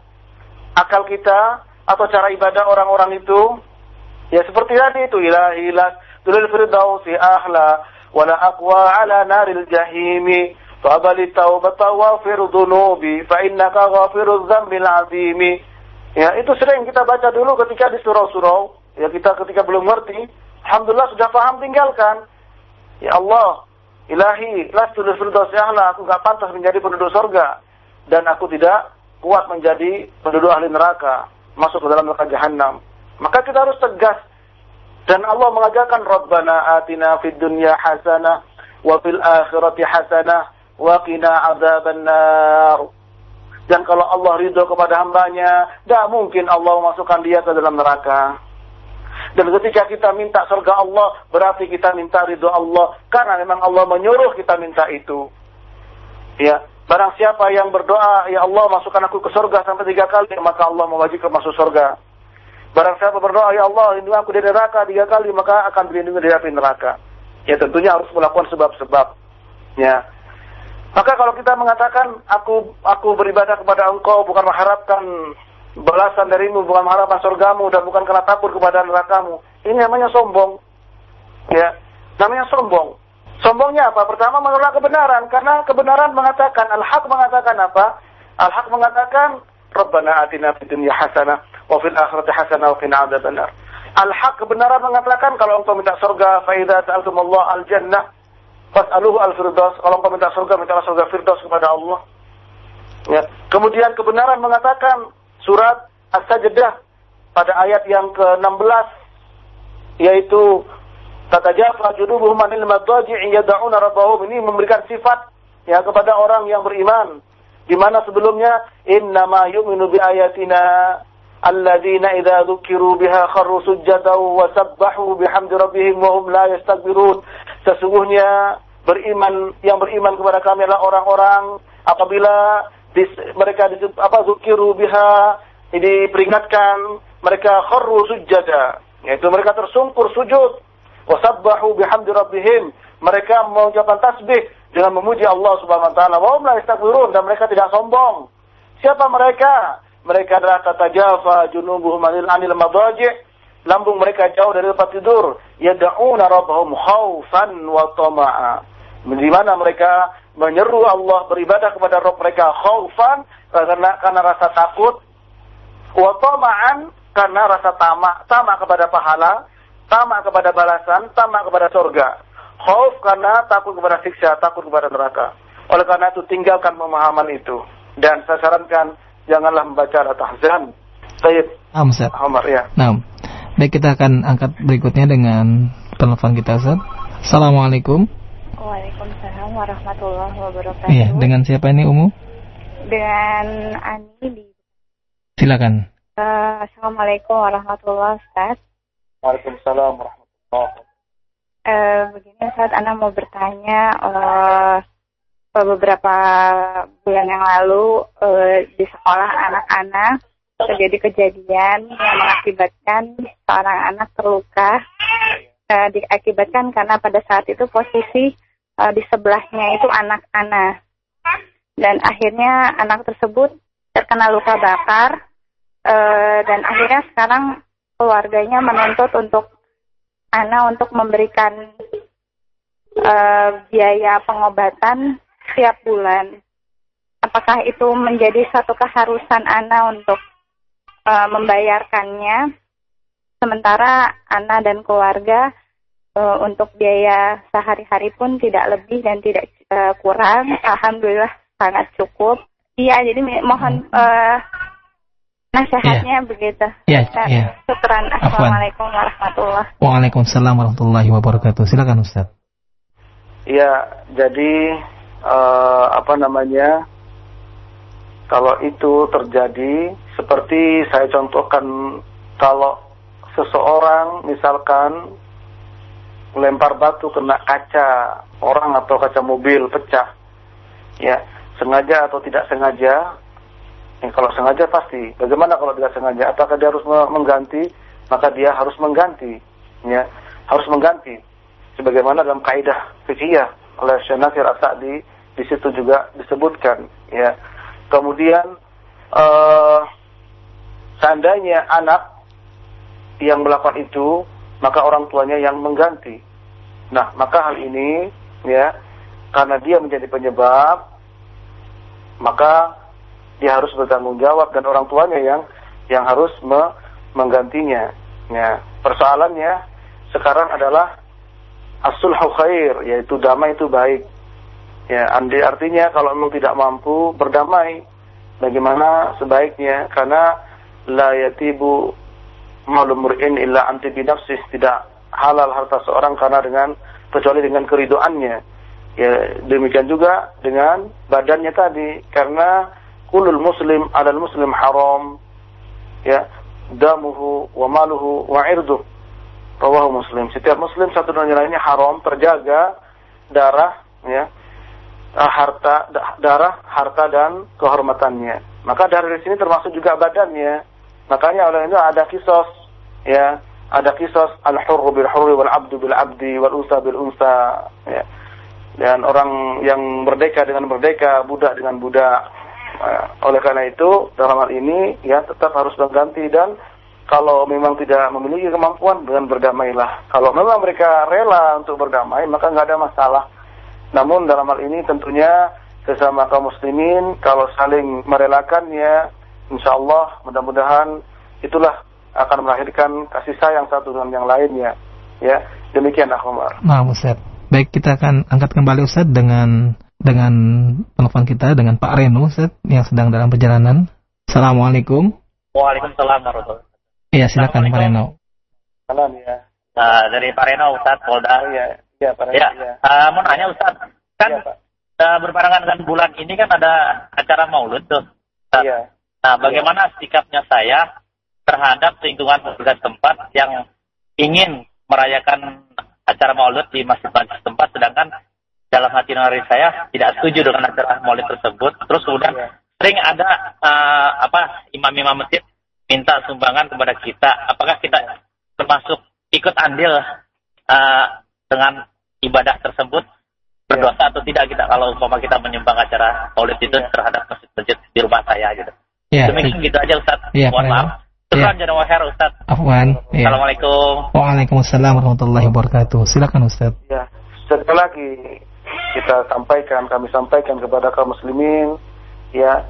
akal kita, atau cara ibadah orang-orang itu? Ya seperti tadi itu ilahi la tulil firdausi ahla wala aqwa ala naril jahimi fa'abali taubata wa firdunubi fa innaka ghafiruz zambil azimi ya itu sering kita baca dulu ketika di surau-surau ya kita ketika belum ngerti alhamdulillah sudah paham tinggalkan ya Allah ilahi lastul firdausi ahla aku gak pantas menjadi penduduk surga dan aku tidak kuat menjadi penduduk ahli neraka masuk ke dalam neraka jahanam maka kita harus tegas dan Allah mengajarkan Rabbana atina fid dunya hasanah wa fil akhirati hasanah wa qina adzabannar. Dan kalau Allah ridho kepada hambanya, tidak mungkin Allah memasukkan dia ke dalam neraka. Dan ketika kita minta surga Allah, berarti kita minta ridho Allah. Karena memang Allah menyuruh kita minta itu. Ya, barang siapa yang berdoa, ya Allah masukkan aku ke surga sampai tiga kali, maka Allah mewajibkan masuk surga. Barang siapa berdoa, ya Allah lindungi aku dari neraka tiga kali, maka akan dilindungi dari api neraka. Ya tentunya harus melakukan sebab-sebab. Ya, maka kalau kita mengatakan aku aku beribadah kepada engkau bukan mengharapkan balasan darimu, bukan mengharapkan surgamu dan bukan karena takut kepada nerakamu. Ini namanya sombong. Ya, namanya sombong. Sombongnya apa? Pertama menolak kebenaran karena kebenaran mengatakan al-haq mengatakan apa? Al-haq mengatakan Rabbana atina fid dunya hasanah wa fil akhirati hasanah wa qina adzabannar. Al-haq kebenaran mengatakan kalau engkau minta surga fa idza sa'altumullah al-jannah Fas'aluhu al-firdaus. Kalau engkau minta surga, minta surga firdaus kepada Allah. Ya. Kemudian kebenaran mengatakan surat As-Sajdah pada ayat yang ke-16 yaitu tatajafa judubuhum anil madaji'i yad'una rabbahum ini memberikan sifat ya kepada orang yang beriman. Di mana sebelumnya innama yu'minu bi ayatina alladzina idza dzukiru biha kharru sujjada wa sabbahu bihamdi rabbihim wa hum la yastakbirun. Sesungguhnya beriman yang beriman kepada kami adalah orang-orang apabila dis, mereka dis, apa zukiru biha diperingatkan mereka kharru sujada yaitu mereka tersungkur sujud wasabbahu bihamdi rabbihim. Mereka mengucapkan tasbih dengan memuji Allah Subhanahu wa taala. Wa la yastakbirun dan mereka tidak sombong. Siapa mereka? Mereka adalah tatajafa junubuhum anil anil madaji' lambung mereka jauh dari tempat tidur. Yad'una rabbahum khaufan wa tama'a. Di mana mereka menyeru Allah beribadah kepada Rabb mereka khaufan karena karena rasa takut. Wa tama'an karena rasa tamak tamak kepada pahala tamak kepada balasan tamak kepada surga khauf karena takut kepada siksa takut kepada neraka oleh karena itu tinggalkan pemahaman itu dan saya sarankan janganlah membaca Al-Tahzan Sayyid. Umar ya. Nah, baik kita akan angkat berikutnya dengan telepon kita Ustaz. Assalamualaikum. Waalaikumsalam warahmatullahi wabarakatuh. Iya, dengan siapa ini Umu? Dengan Ani di Silakan. Uh, Assalamualaikum warahmatullahi wabarakatuh. Waalaikumsalam warahmatullahi uh, Begini saat Anda mau bertanya uh, beberapa bulan yang lalu uh, di sekolah anak-anak terjadi kejadian yang mengakibatkan seorang anak terluka. Uh, diakibatkan karena pada saat itu posisi uh, di sebelahnya itu anak-anak dan akhirnya anak tersebut terkena luka bakar uh, dan akhirnya sekarang keluarganya menuntut untuk anak untuk memberikan uh, biaya pengobatan setiap bulan apakah itu menjadi satu keharusan Ana untuk uh, membayarkannya, sementara Ana dan keluarga uh, untuk biaya sehari-hari pun tidak lebih dan tidak uh, kurang. Alhamdulillah sangat cukup. Iya, jadi mohon uh, nasihatnya yeah. begitu. Iya, yeah, iya. Yeah. Syukran. Assalamualaikum warahmatullahi Waalaikumsalam warahmatullahi wabarakatuh. Silakan Ustaz. Iya, jadi uh, apa namanya? Kalau itu terjadi seperti saya contohkan kalau seseorang misalkan lempar batu kena kaca orang atau kaca mobil pecah. Ya, sengaja atau tidak sengaja? Ya, kalau sengaja pasti. Bagaimana kalau tidak sengaja? Apakah dia harus mengganti? Maka dia harus mengganti. Ya, harus mengganti. Sebagaimana dalam kaidah fikih oleh Syekh Nasir As-Sa'di di situ juga disebutkan, ya Kemudian uh, seandainya anak yang melakukan itu, maka orang tuanya yang mengganti. Nah, maka hal ini ya karena dia menjadi penyebab, maka dia harus bertanggung jawab dan orang tuanya yang yang harus me, menggantinya. Ya, persoalannya sekarang adalah asulhu khair, yaitu damai itu baik. Ya, artinya kalau memang tidak mampu berdamai, bagaimana sebaiknya? Karena la yatibu malumur'in illa anti binafsis tidak halal harta seorang karena dengan kecuali dengan keridoannya. Ya, demikian juga dengan badannya tadi karena kulul muslim ala muslim haram. Ya damuhu wa maluhu wa irduh. Rawahu muslim. Setiap muslim satu dan lainnya haram terjaga darah ya uh, harta da- darah harta dan kehormatannya. Maka dari sini termasuk juga badannya. Makanya oleh itu ada kisos ya ada kisos al hurru bil hurri wal abdu bil abdi wal unsa bil unsa ya. Dan orang yang merdeka dengan merdeka budak dengan budak. Eh, oleh karena itu dalam hal ini ya tetap harus berganti dan kalau memang tidak memiliki kemampuan dengan berdamailah. Kalau memang mereka rela untuk berdamai maka nggak ada masalah. Namun dalam hal ini tentunya sesama kaum muslimin kalau saling merelakan ya insya Allah mudah-mudahan itulah akan melahirkan kasih sayang satu dengan yang lainnya. Ya demikian Umar. Nah, Ustaz. Baik, kita akan angkat kembali Ustaz dengan dengan penelpon kita dengan Pak Reno Ustaz yang sedang dalam perjalanan. Assalamualaikum. Waalaikumsalam warahmatullahi Iya, silakan Pak Reno. Salam ya. Nah, dari Pak Reno Ustaz Polda. Iya, iya Pak Ya, eh, mau nanya Ustaz, kan eh, berbarengan dengan bulan ini kan ada acara Maulud tuh. Ustaz. Iya. Nah, bagaimana sikapnya saya terhadap lingkungan petugas tempat yang ingin merayakan acara Maulud di masjid-masjid tempat sedangkan dalam hati nurani saya tidak setuju dengan acara Maulid tersebut. Terus kemudian sering ada eh, apa imam-imam masjid minta sumbangan kepada kita. Apakah kita termasuk ikut andil eh, dengan ibadah tersebut berdosa atau tidak kita kalau umpama kita menyumbang acara maulid itu terhadap masjid-masjid di rumah saya gitu. Iya, Demikian gitu aja Ustaz. Iya, Mohon maaf. Syukran jazakallahu khair Ustaz. Afwan. Iya. Assalamualaikum. Waalaikumsalam warahmatullahi wabarakatuh. Silakan Ustaz. Ya, sekali lagi kita sampaikan, kami sampaikan kepada kaum muslimin, ya,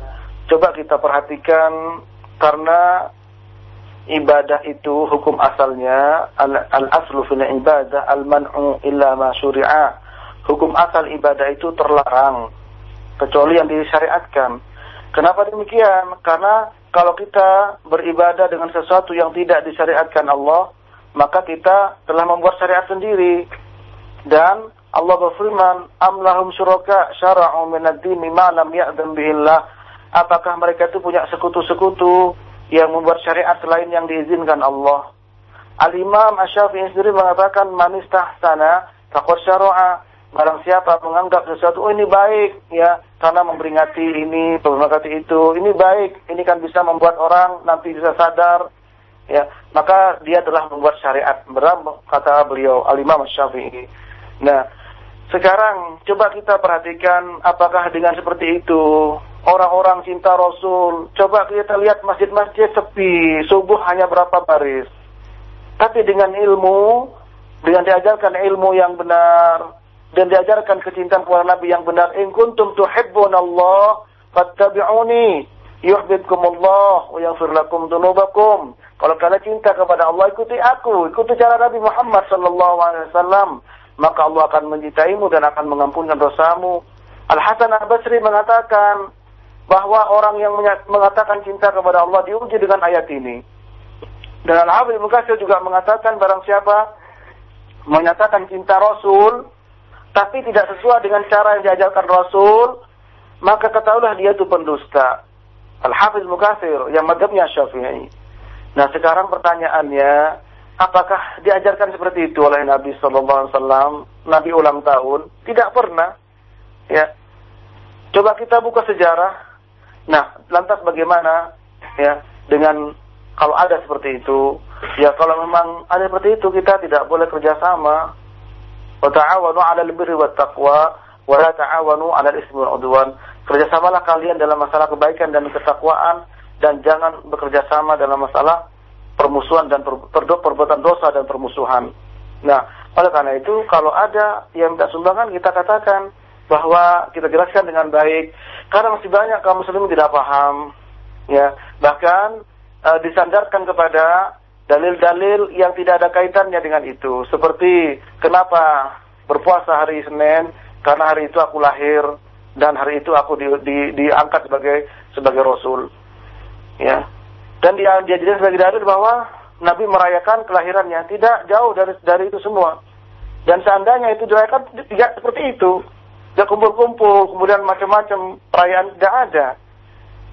coba kita perhatikan karena ibadah itu hukum asalnya al- al-aslu fil ibadah al-man'u illa ma syuri'a. Hukum asal ibadah itu terlarang kecuali yang disyariatkan. Kenapa demikian? Karena kalau kita beribadah dengan sesuatu yang tidak disyariatkan Allah, maka kita telah membuat syariat sendiri. Dan Allah berfirman, "Am lahum syuraka syara'u min ad-dini ma lam ya'zam bihillah." Apakah mereka itu punya sekutu-sekutu yang membuat syariat selain yang diizinkan Allah? Al-Imam Asy-Syafi'i sendiri mengatakan, "Man istahsana faqad syara'a." Barang siapa menganggap sesuatu, oh ini baik, ya, karena memperingati ini, memperingati itu, ini baik, ini kan bisa membuat orang nanti bisa sadar, ya, maka dia telah membuat syariat. Kata beliau Al-Imam Syafi'i. Nah, sekarang coba kita perhatikan apakah dengan seperti itu orang-orang cinta Rasul, coba kita lihat masjid-masjid sepi, subuh hanya berapa baris. Tapi dengan ilmu, dengan diajarkan ilmu yang benar dan diajarkan kecintaan kepada Nabi yang benar, in kuntum tuhibbunallah fattabi'uni yuhibbukumullah wa yaghfir lakum dzunubakum. Kalau kalian cinta kepada Allah, ikuti aku, ikuti cara Nabi Muhammad sallallahu alaihi wasallam, maka Allah akan mencintaimu dan akan mengampunkan dosamu. Al Hasan Al Basri mengatakan bahwa orang yang mengatakan cinta kepada Allah diuji dengan ayat ini. Dan Al Habib Mukassir juga mengatakan barang siapa menyatakan cinta Rasul tapi tidak sesuai dengan cara yang diajarkan Rasul, maka ketahuilah dia itu pendusta. Al-Hafiz Mukathir yang madhabnya Syafi'i. Nah sekarang pertanyaannya, apakah diajarkan seperti itu oleh Nabi Sallallahu Alaihi Wasallam, Nabi ulang tahun? Tidak pernah. Ya, coba kita buka sejarah. Nah, lantas bagaimana ya dengan kalau ada seperti itu? Ya kalau memang ada seperti itu kita tidak boleh kerjasama. Wa ta'awanu 'alal birri wat taqwa wa la ta'awanu 'alal ismi wal 'udwan. Kerjasamalah kalian dalam masalah kebaikan dan ketakwaan dan jangan bekerja sama dalam masalah permusuhan dan per, per, perbuatan dosa dan permusuhan. Nah, oleh karena itu kalau ada yang minta sumbangan kita katakan bahwa kita jelaskan dengan baik. Karena masih banyak kaum muslimin tidak paham ya. Bahkan e, disandarkan kepada dalil-dalil yang tidak ada kaitannya dengan itu. Seperti kenapa berpuasa hari Senin? Karena hari itu aku lahir dan hari itu aku di, di, diangkat sebagai sebagai rasul ya dan dia jadi sebagai dalil bahwa Nabi merayakan kelahirannya tidak jauh dari dari itu semua dan seandainya itu dirayakan tidak seperti itu tidak kumpul-kumpul kemudian macam-macam perayaan tidak ada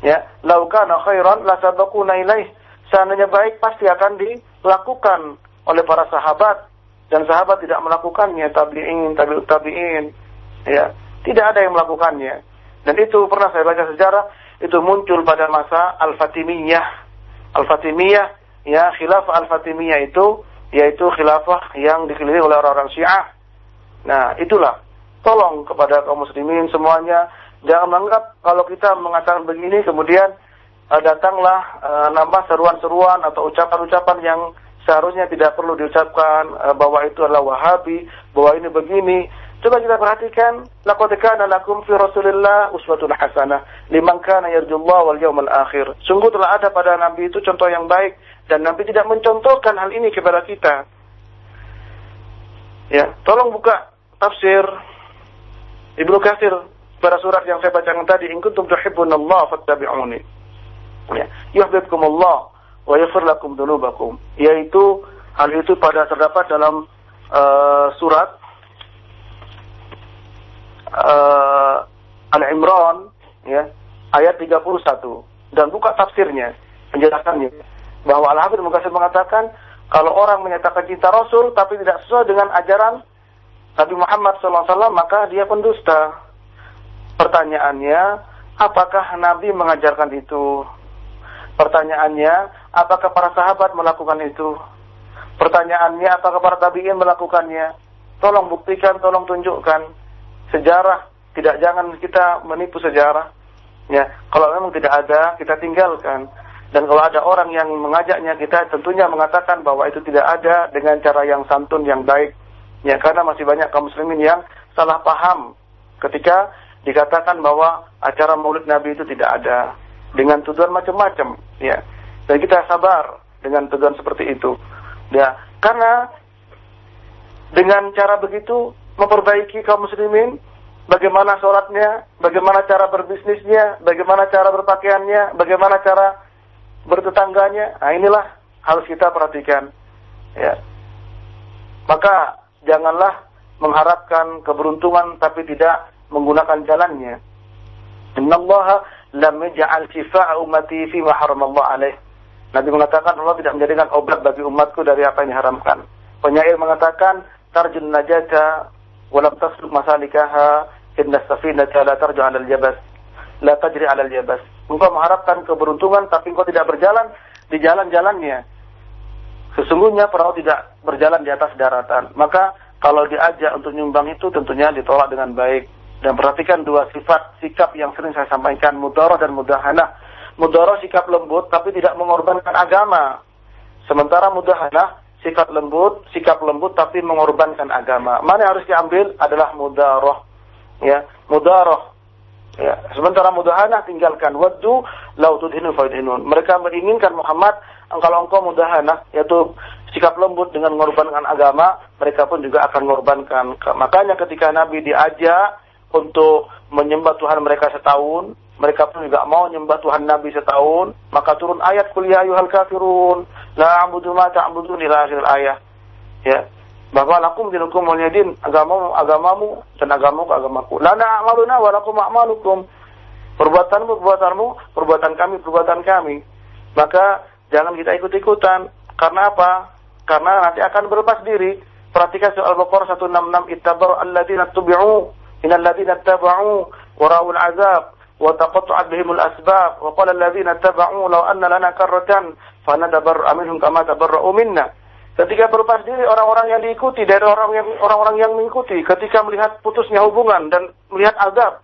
Ya, laukana khairan la sabaquna ilaih. Seandainya baik pasti akan dilakukan oleh para sahabat dan sahabat tidak melakukannya tabi'in, tabi'ut tabi'in. Ya, tidak ada yang melakukannya. Dan itu pernah saya baca sejarah itu muncul pada masa Al-Fatimiyah. Al-Fatimiyah ya khilafah Al-Fatimiyah itu yaitu khilafah yang dikelilingi oleh orang-orang Syiah. Nah, itulah tolong kepada kaum muslimin semuanya jangan menganggap kalau kita mengatakan begini kemudian uh, datanglah uh, nambah seruan-seruan atau ucapan-ucapan yang seharusnya tidak perlu diucapkan uh, bahwa itu adalah Wahabi, bahwa ini begini. Coba kita perhatikan, laqad kana lakum fi Rasulillah uswatun hasanah liman kana yarjullaha wal yawmal akhir. Sungguh telah ada pada Nabi itu contoh yang baik dan Nabi tidak mencontohkan hal ini kepada kita. Ya, tolong buka tafsir Ibnu Katsir pada surat yang saya bacakan tadi, "In kuntum tuhibbunallah fattabi'uni." Ya, yuhibbukumullah wa yaghfir lakum dzunubakum. Yaitu hal itu pada terdapat dalam uh, surat uh, Al-Imran ya, ayat 31 dan buka tafsirnya, penjelasannya bahwa Al-Hafidz Mukassir mengatakan kalau orang menyatakan cinta Rasul tapi tidak sesuai dengan ajaran Nabi Muhammad SAW maka dia pendusta. Pertanyaannya, apakah Nabi mengajarkan itu? Pertanyaannya, apakah para sahabat melakukan itu? Pertanyaannya, apakah para tabi'in melakukannya? Tolong buktikan, tolong tunjukkan. Sejarah, tidak jangan kita menipu sejarah. Ya, kalau memang tidak ada, kita tinggalkan. Dan kalau ada orang yang mengajaknya, kita tentunya mengatakan bahwa itu tidak ada dengan cara yang santun, yang baik. Ya, karena masih banyak kaum muslimin yang salah paham ketika dikatakan bahwa acara Maulid Nabi itu tidak ada dengan tujuan macam-macam, ya. Dan kita sabar dengan tujuan seperti itu. Ya, karena dengan cara begitu memperbaiki kaum muslimin bagaimana sholatnya, bagaimana cara berbisnisnya, bagaimana cara berpakaiannya, bagaimana cara bertetangganya. Nah, inilah harus kita perhatikan. Ya. Maka janganlah mengharapkan keberuntungan tapi tidak menggunakan jalannya. Innallaha lam yaj'al shifa'a ummati fi ma haramallahu alaih. Nabi mengatakan Allah tidak menjadikan obat bagi umatku dari apa yang diharamkan. Penyair mengatakan tarjun najata wa lam tasluk masalikaha inna safinata la tarju 'ala al-jabas la tajri 'ala al-jabas. Engkau mengharapkan keberuntungan tapi engkau tidak berjalan di jalan-jalannya. Sesungguhnya perahu tidak berjalan di atas daratan. Maka kalau diajak untuk nyumbang itu tentunya ditolak dengan baik. Dan perhatikan dua sifat sikap yang sering saya sampaikan, mudoroh dan mudahana. Mudoroh sikap lembut tapi tidak mengorbankan agama. Sementara mudahana sikap lembut, sikap lembut tapi mengorbankan agama. Mana yang harus diambil adalah mudaroh. Ya, mudaroh. Ya, sementara mudahana tinggalkan waddu lautudhinu faidhinun. Mereka menginginkan Muhammad kalau engkau mudahana yaitu sikap lembut dengan mengorbankan agama, mereka pun juga akan mengorbankan. Makanya ketika Nabi diajak untuk menyembah Tuhan mereka setahun, mereka pun juga mau menyembah Tuhan Nabi setahun, maka turun ayat kuliah ya yuhal kafirun, la a'budu ma ta'budun ila akhir ayat. Ya. Bahwa lakum dinukum waliyadin, agamamu, agamamu, dan agamaku. La na'amaluna wa lakum a'malukum. Perbuatanmu, perbuatanmu, perbuatan kami, perbuatan kami. Maka jangan kita ikut-ikutan. Karena apa? Karena nanti akan berlepas diri. Perhatikan soal Al-Baqarah 166 ittabar alladziina tubi'u minal ladziina taba'u wa azab bihimul asbab wa qala alladziina taba'u law anna lana karratan fanadabarra minhum kama tabarra'u minna. Ketika berlepas diri orang-orang yang diikuti dari orang yang orang-orang yang mengikuti ketika melihat putusnya hubungan dan melihat azab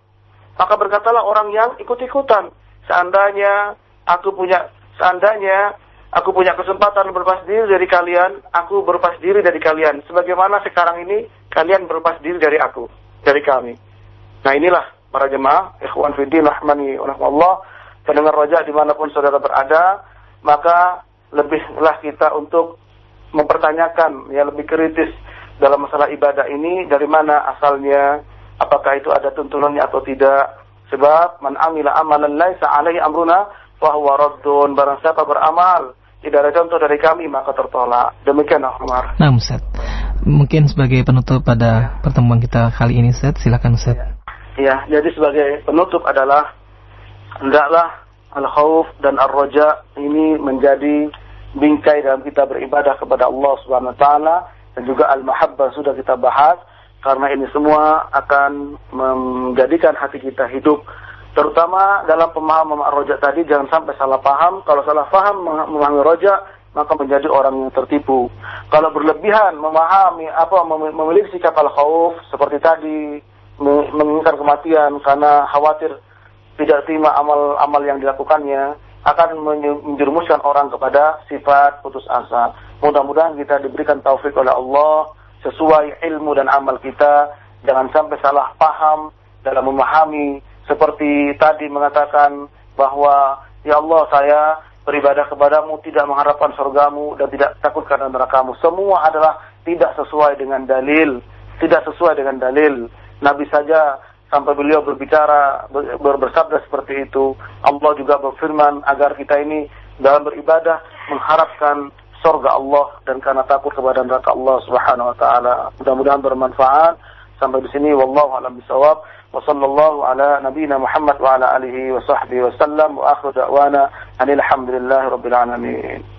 maka berkatalah orang yang ikut-ikutan seandainya aku punya seandainya aku punya kesempatan berlepas diri dari kalian, aku berlepas diri dari kalian. Sebagaimana sekarang ini kalian berlepas diri dari aku, dari kami. Nah inilah para jemaah, ikhwan fiddin, rahmani, Allah, pendengar roja di mana pun saudara berada, maka lebihlah kita untuk mempertanyakan, ya lebih kritis dalam masalah ibadah ini, dari mana asalnya, apakah itu ada tuntunannya atau tidak. Sebab man amila amalan laisa alaihi amruna fahuwa raddun. Barang siapa beramal tidak ada contoh dari kami maka tertolak. Demikian Umar. Nah, Ustaz. Mungkin sebagai penutup pada pertemuan kita kali ini, Ustaz, silakan Ustaz. Ya, jadi sebagai penutup adalah hendaklah al-khauf dan ar-raja ini menjadi bingkai dalam kita beribadah kepada Allah Subhanahu wa taala dan juga al-mahabbah sudah kita bahas karena ini semua akan menjadikan hati kita hidup. Terutama dalam pemahaman ar-raja tadi jangan sampai salah paham. Kalau salah paham memahami raja maka menjadi orang yang tertipu. Kalau berlebihan memahami apa memiliki sikap al-khauf seperti tadi menginginkan kematian karena khawatir tidak terima amal-amal yang dilakukannya akan menjerumuskan orang kepada sifat putus asa. Mudah-mudahan kita diberikan taufik oleh Allah sesuai ilmu dan amal kita. Jangan sampai salah paham dalam memahami seperti tadi mengatakan bahwa ya Allah saya beribadah kepadamu tidak mengharapkan surgamu dan tidak takut karena nerakamu. Semua adalah tidak sesuai dengan dalil, tidak sesuai dengan dalil. Nabi saja sampai beliau berbicara ber, bersabda seperti itu. Allah juga berfirman agar kita ini dalam beribadah mengharapkan surga Allah dan karena takut kepada neraka Allah Subhanahu wa taala. Mudah-mudahan bermanfaat. Sampai di sini wallahu alam bisawab wa sallallahu ala nabiyyina Muhammad wa ala alihi wa sahbihi wa sallam. Wa akhiru da'wana alhamdulillahi rabbil alamin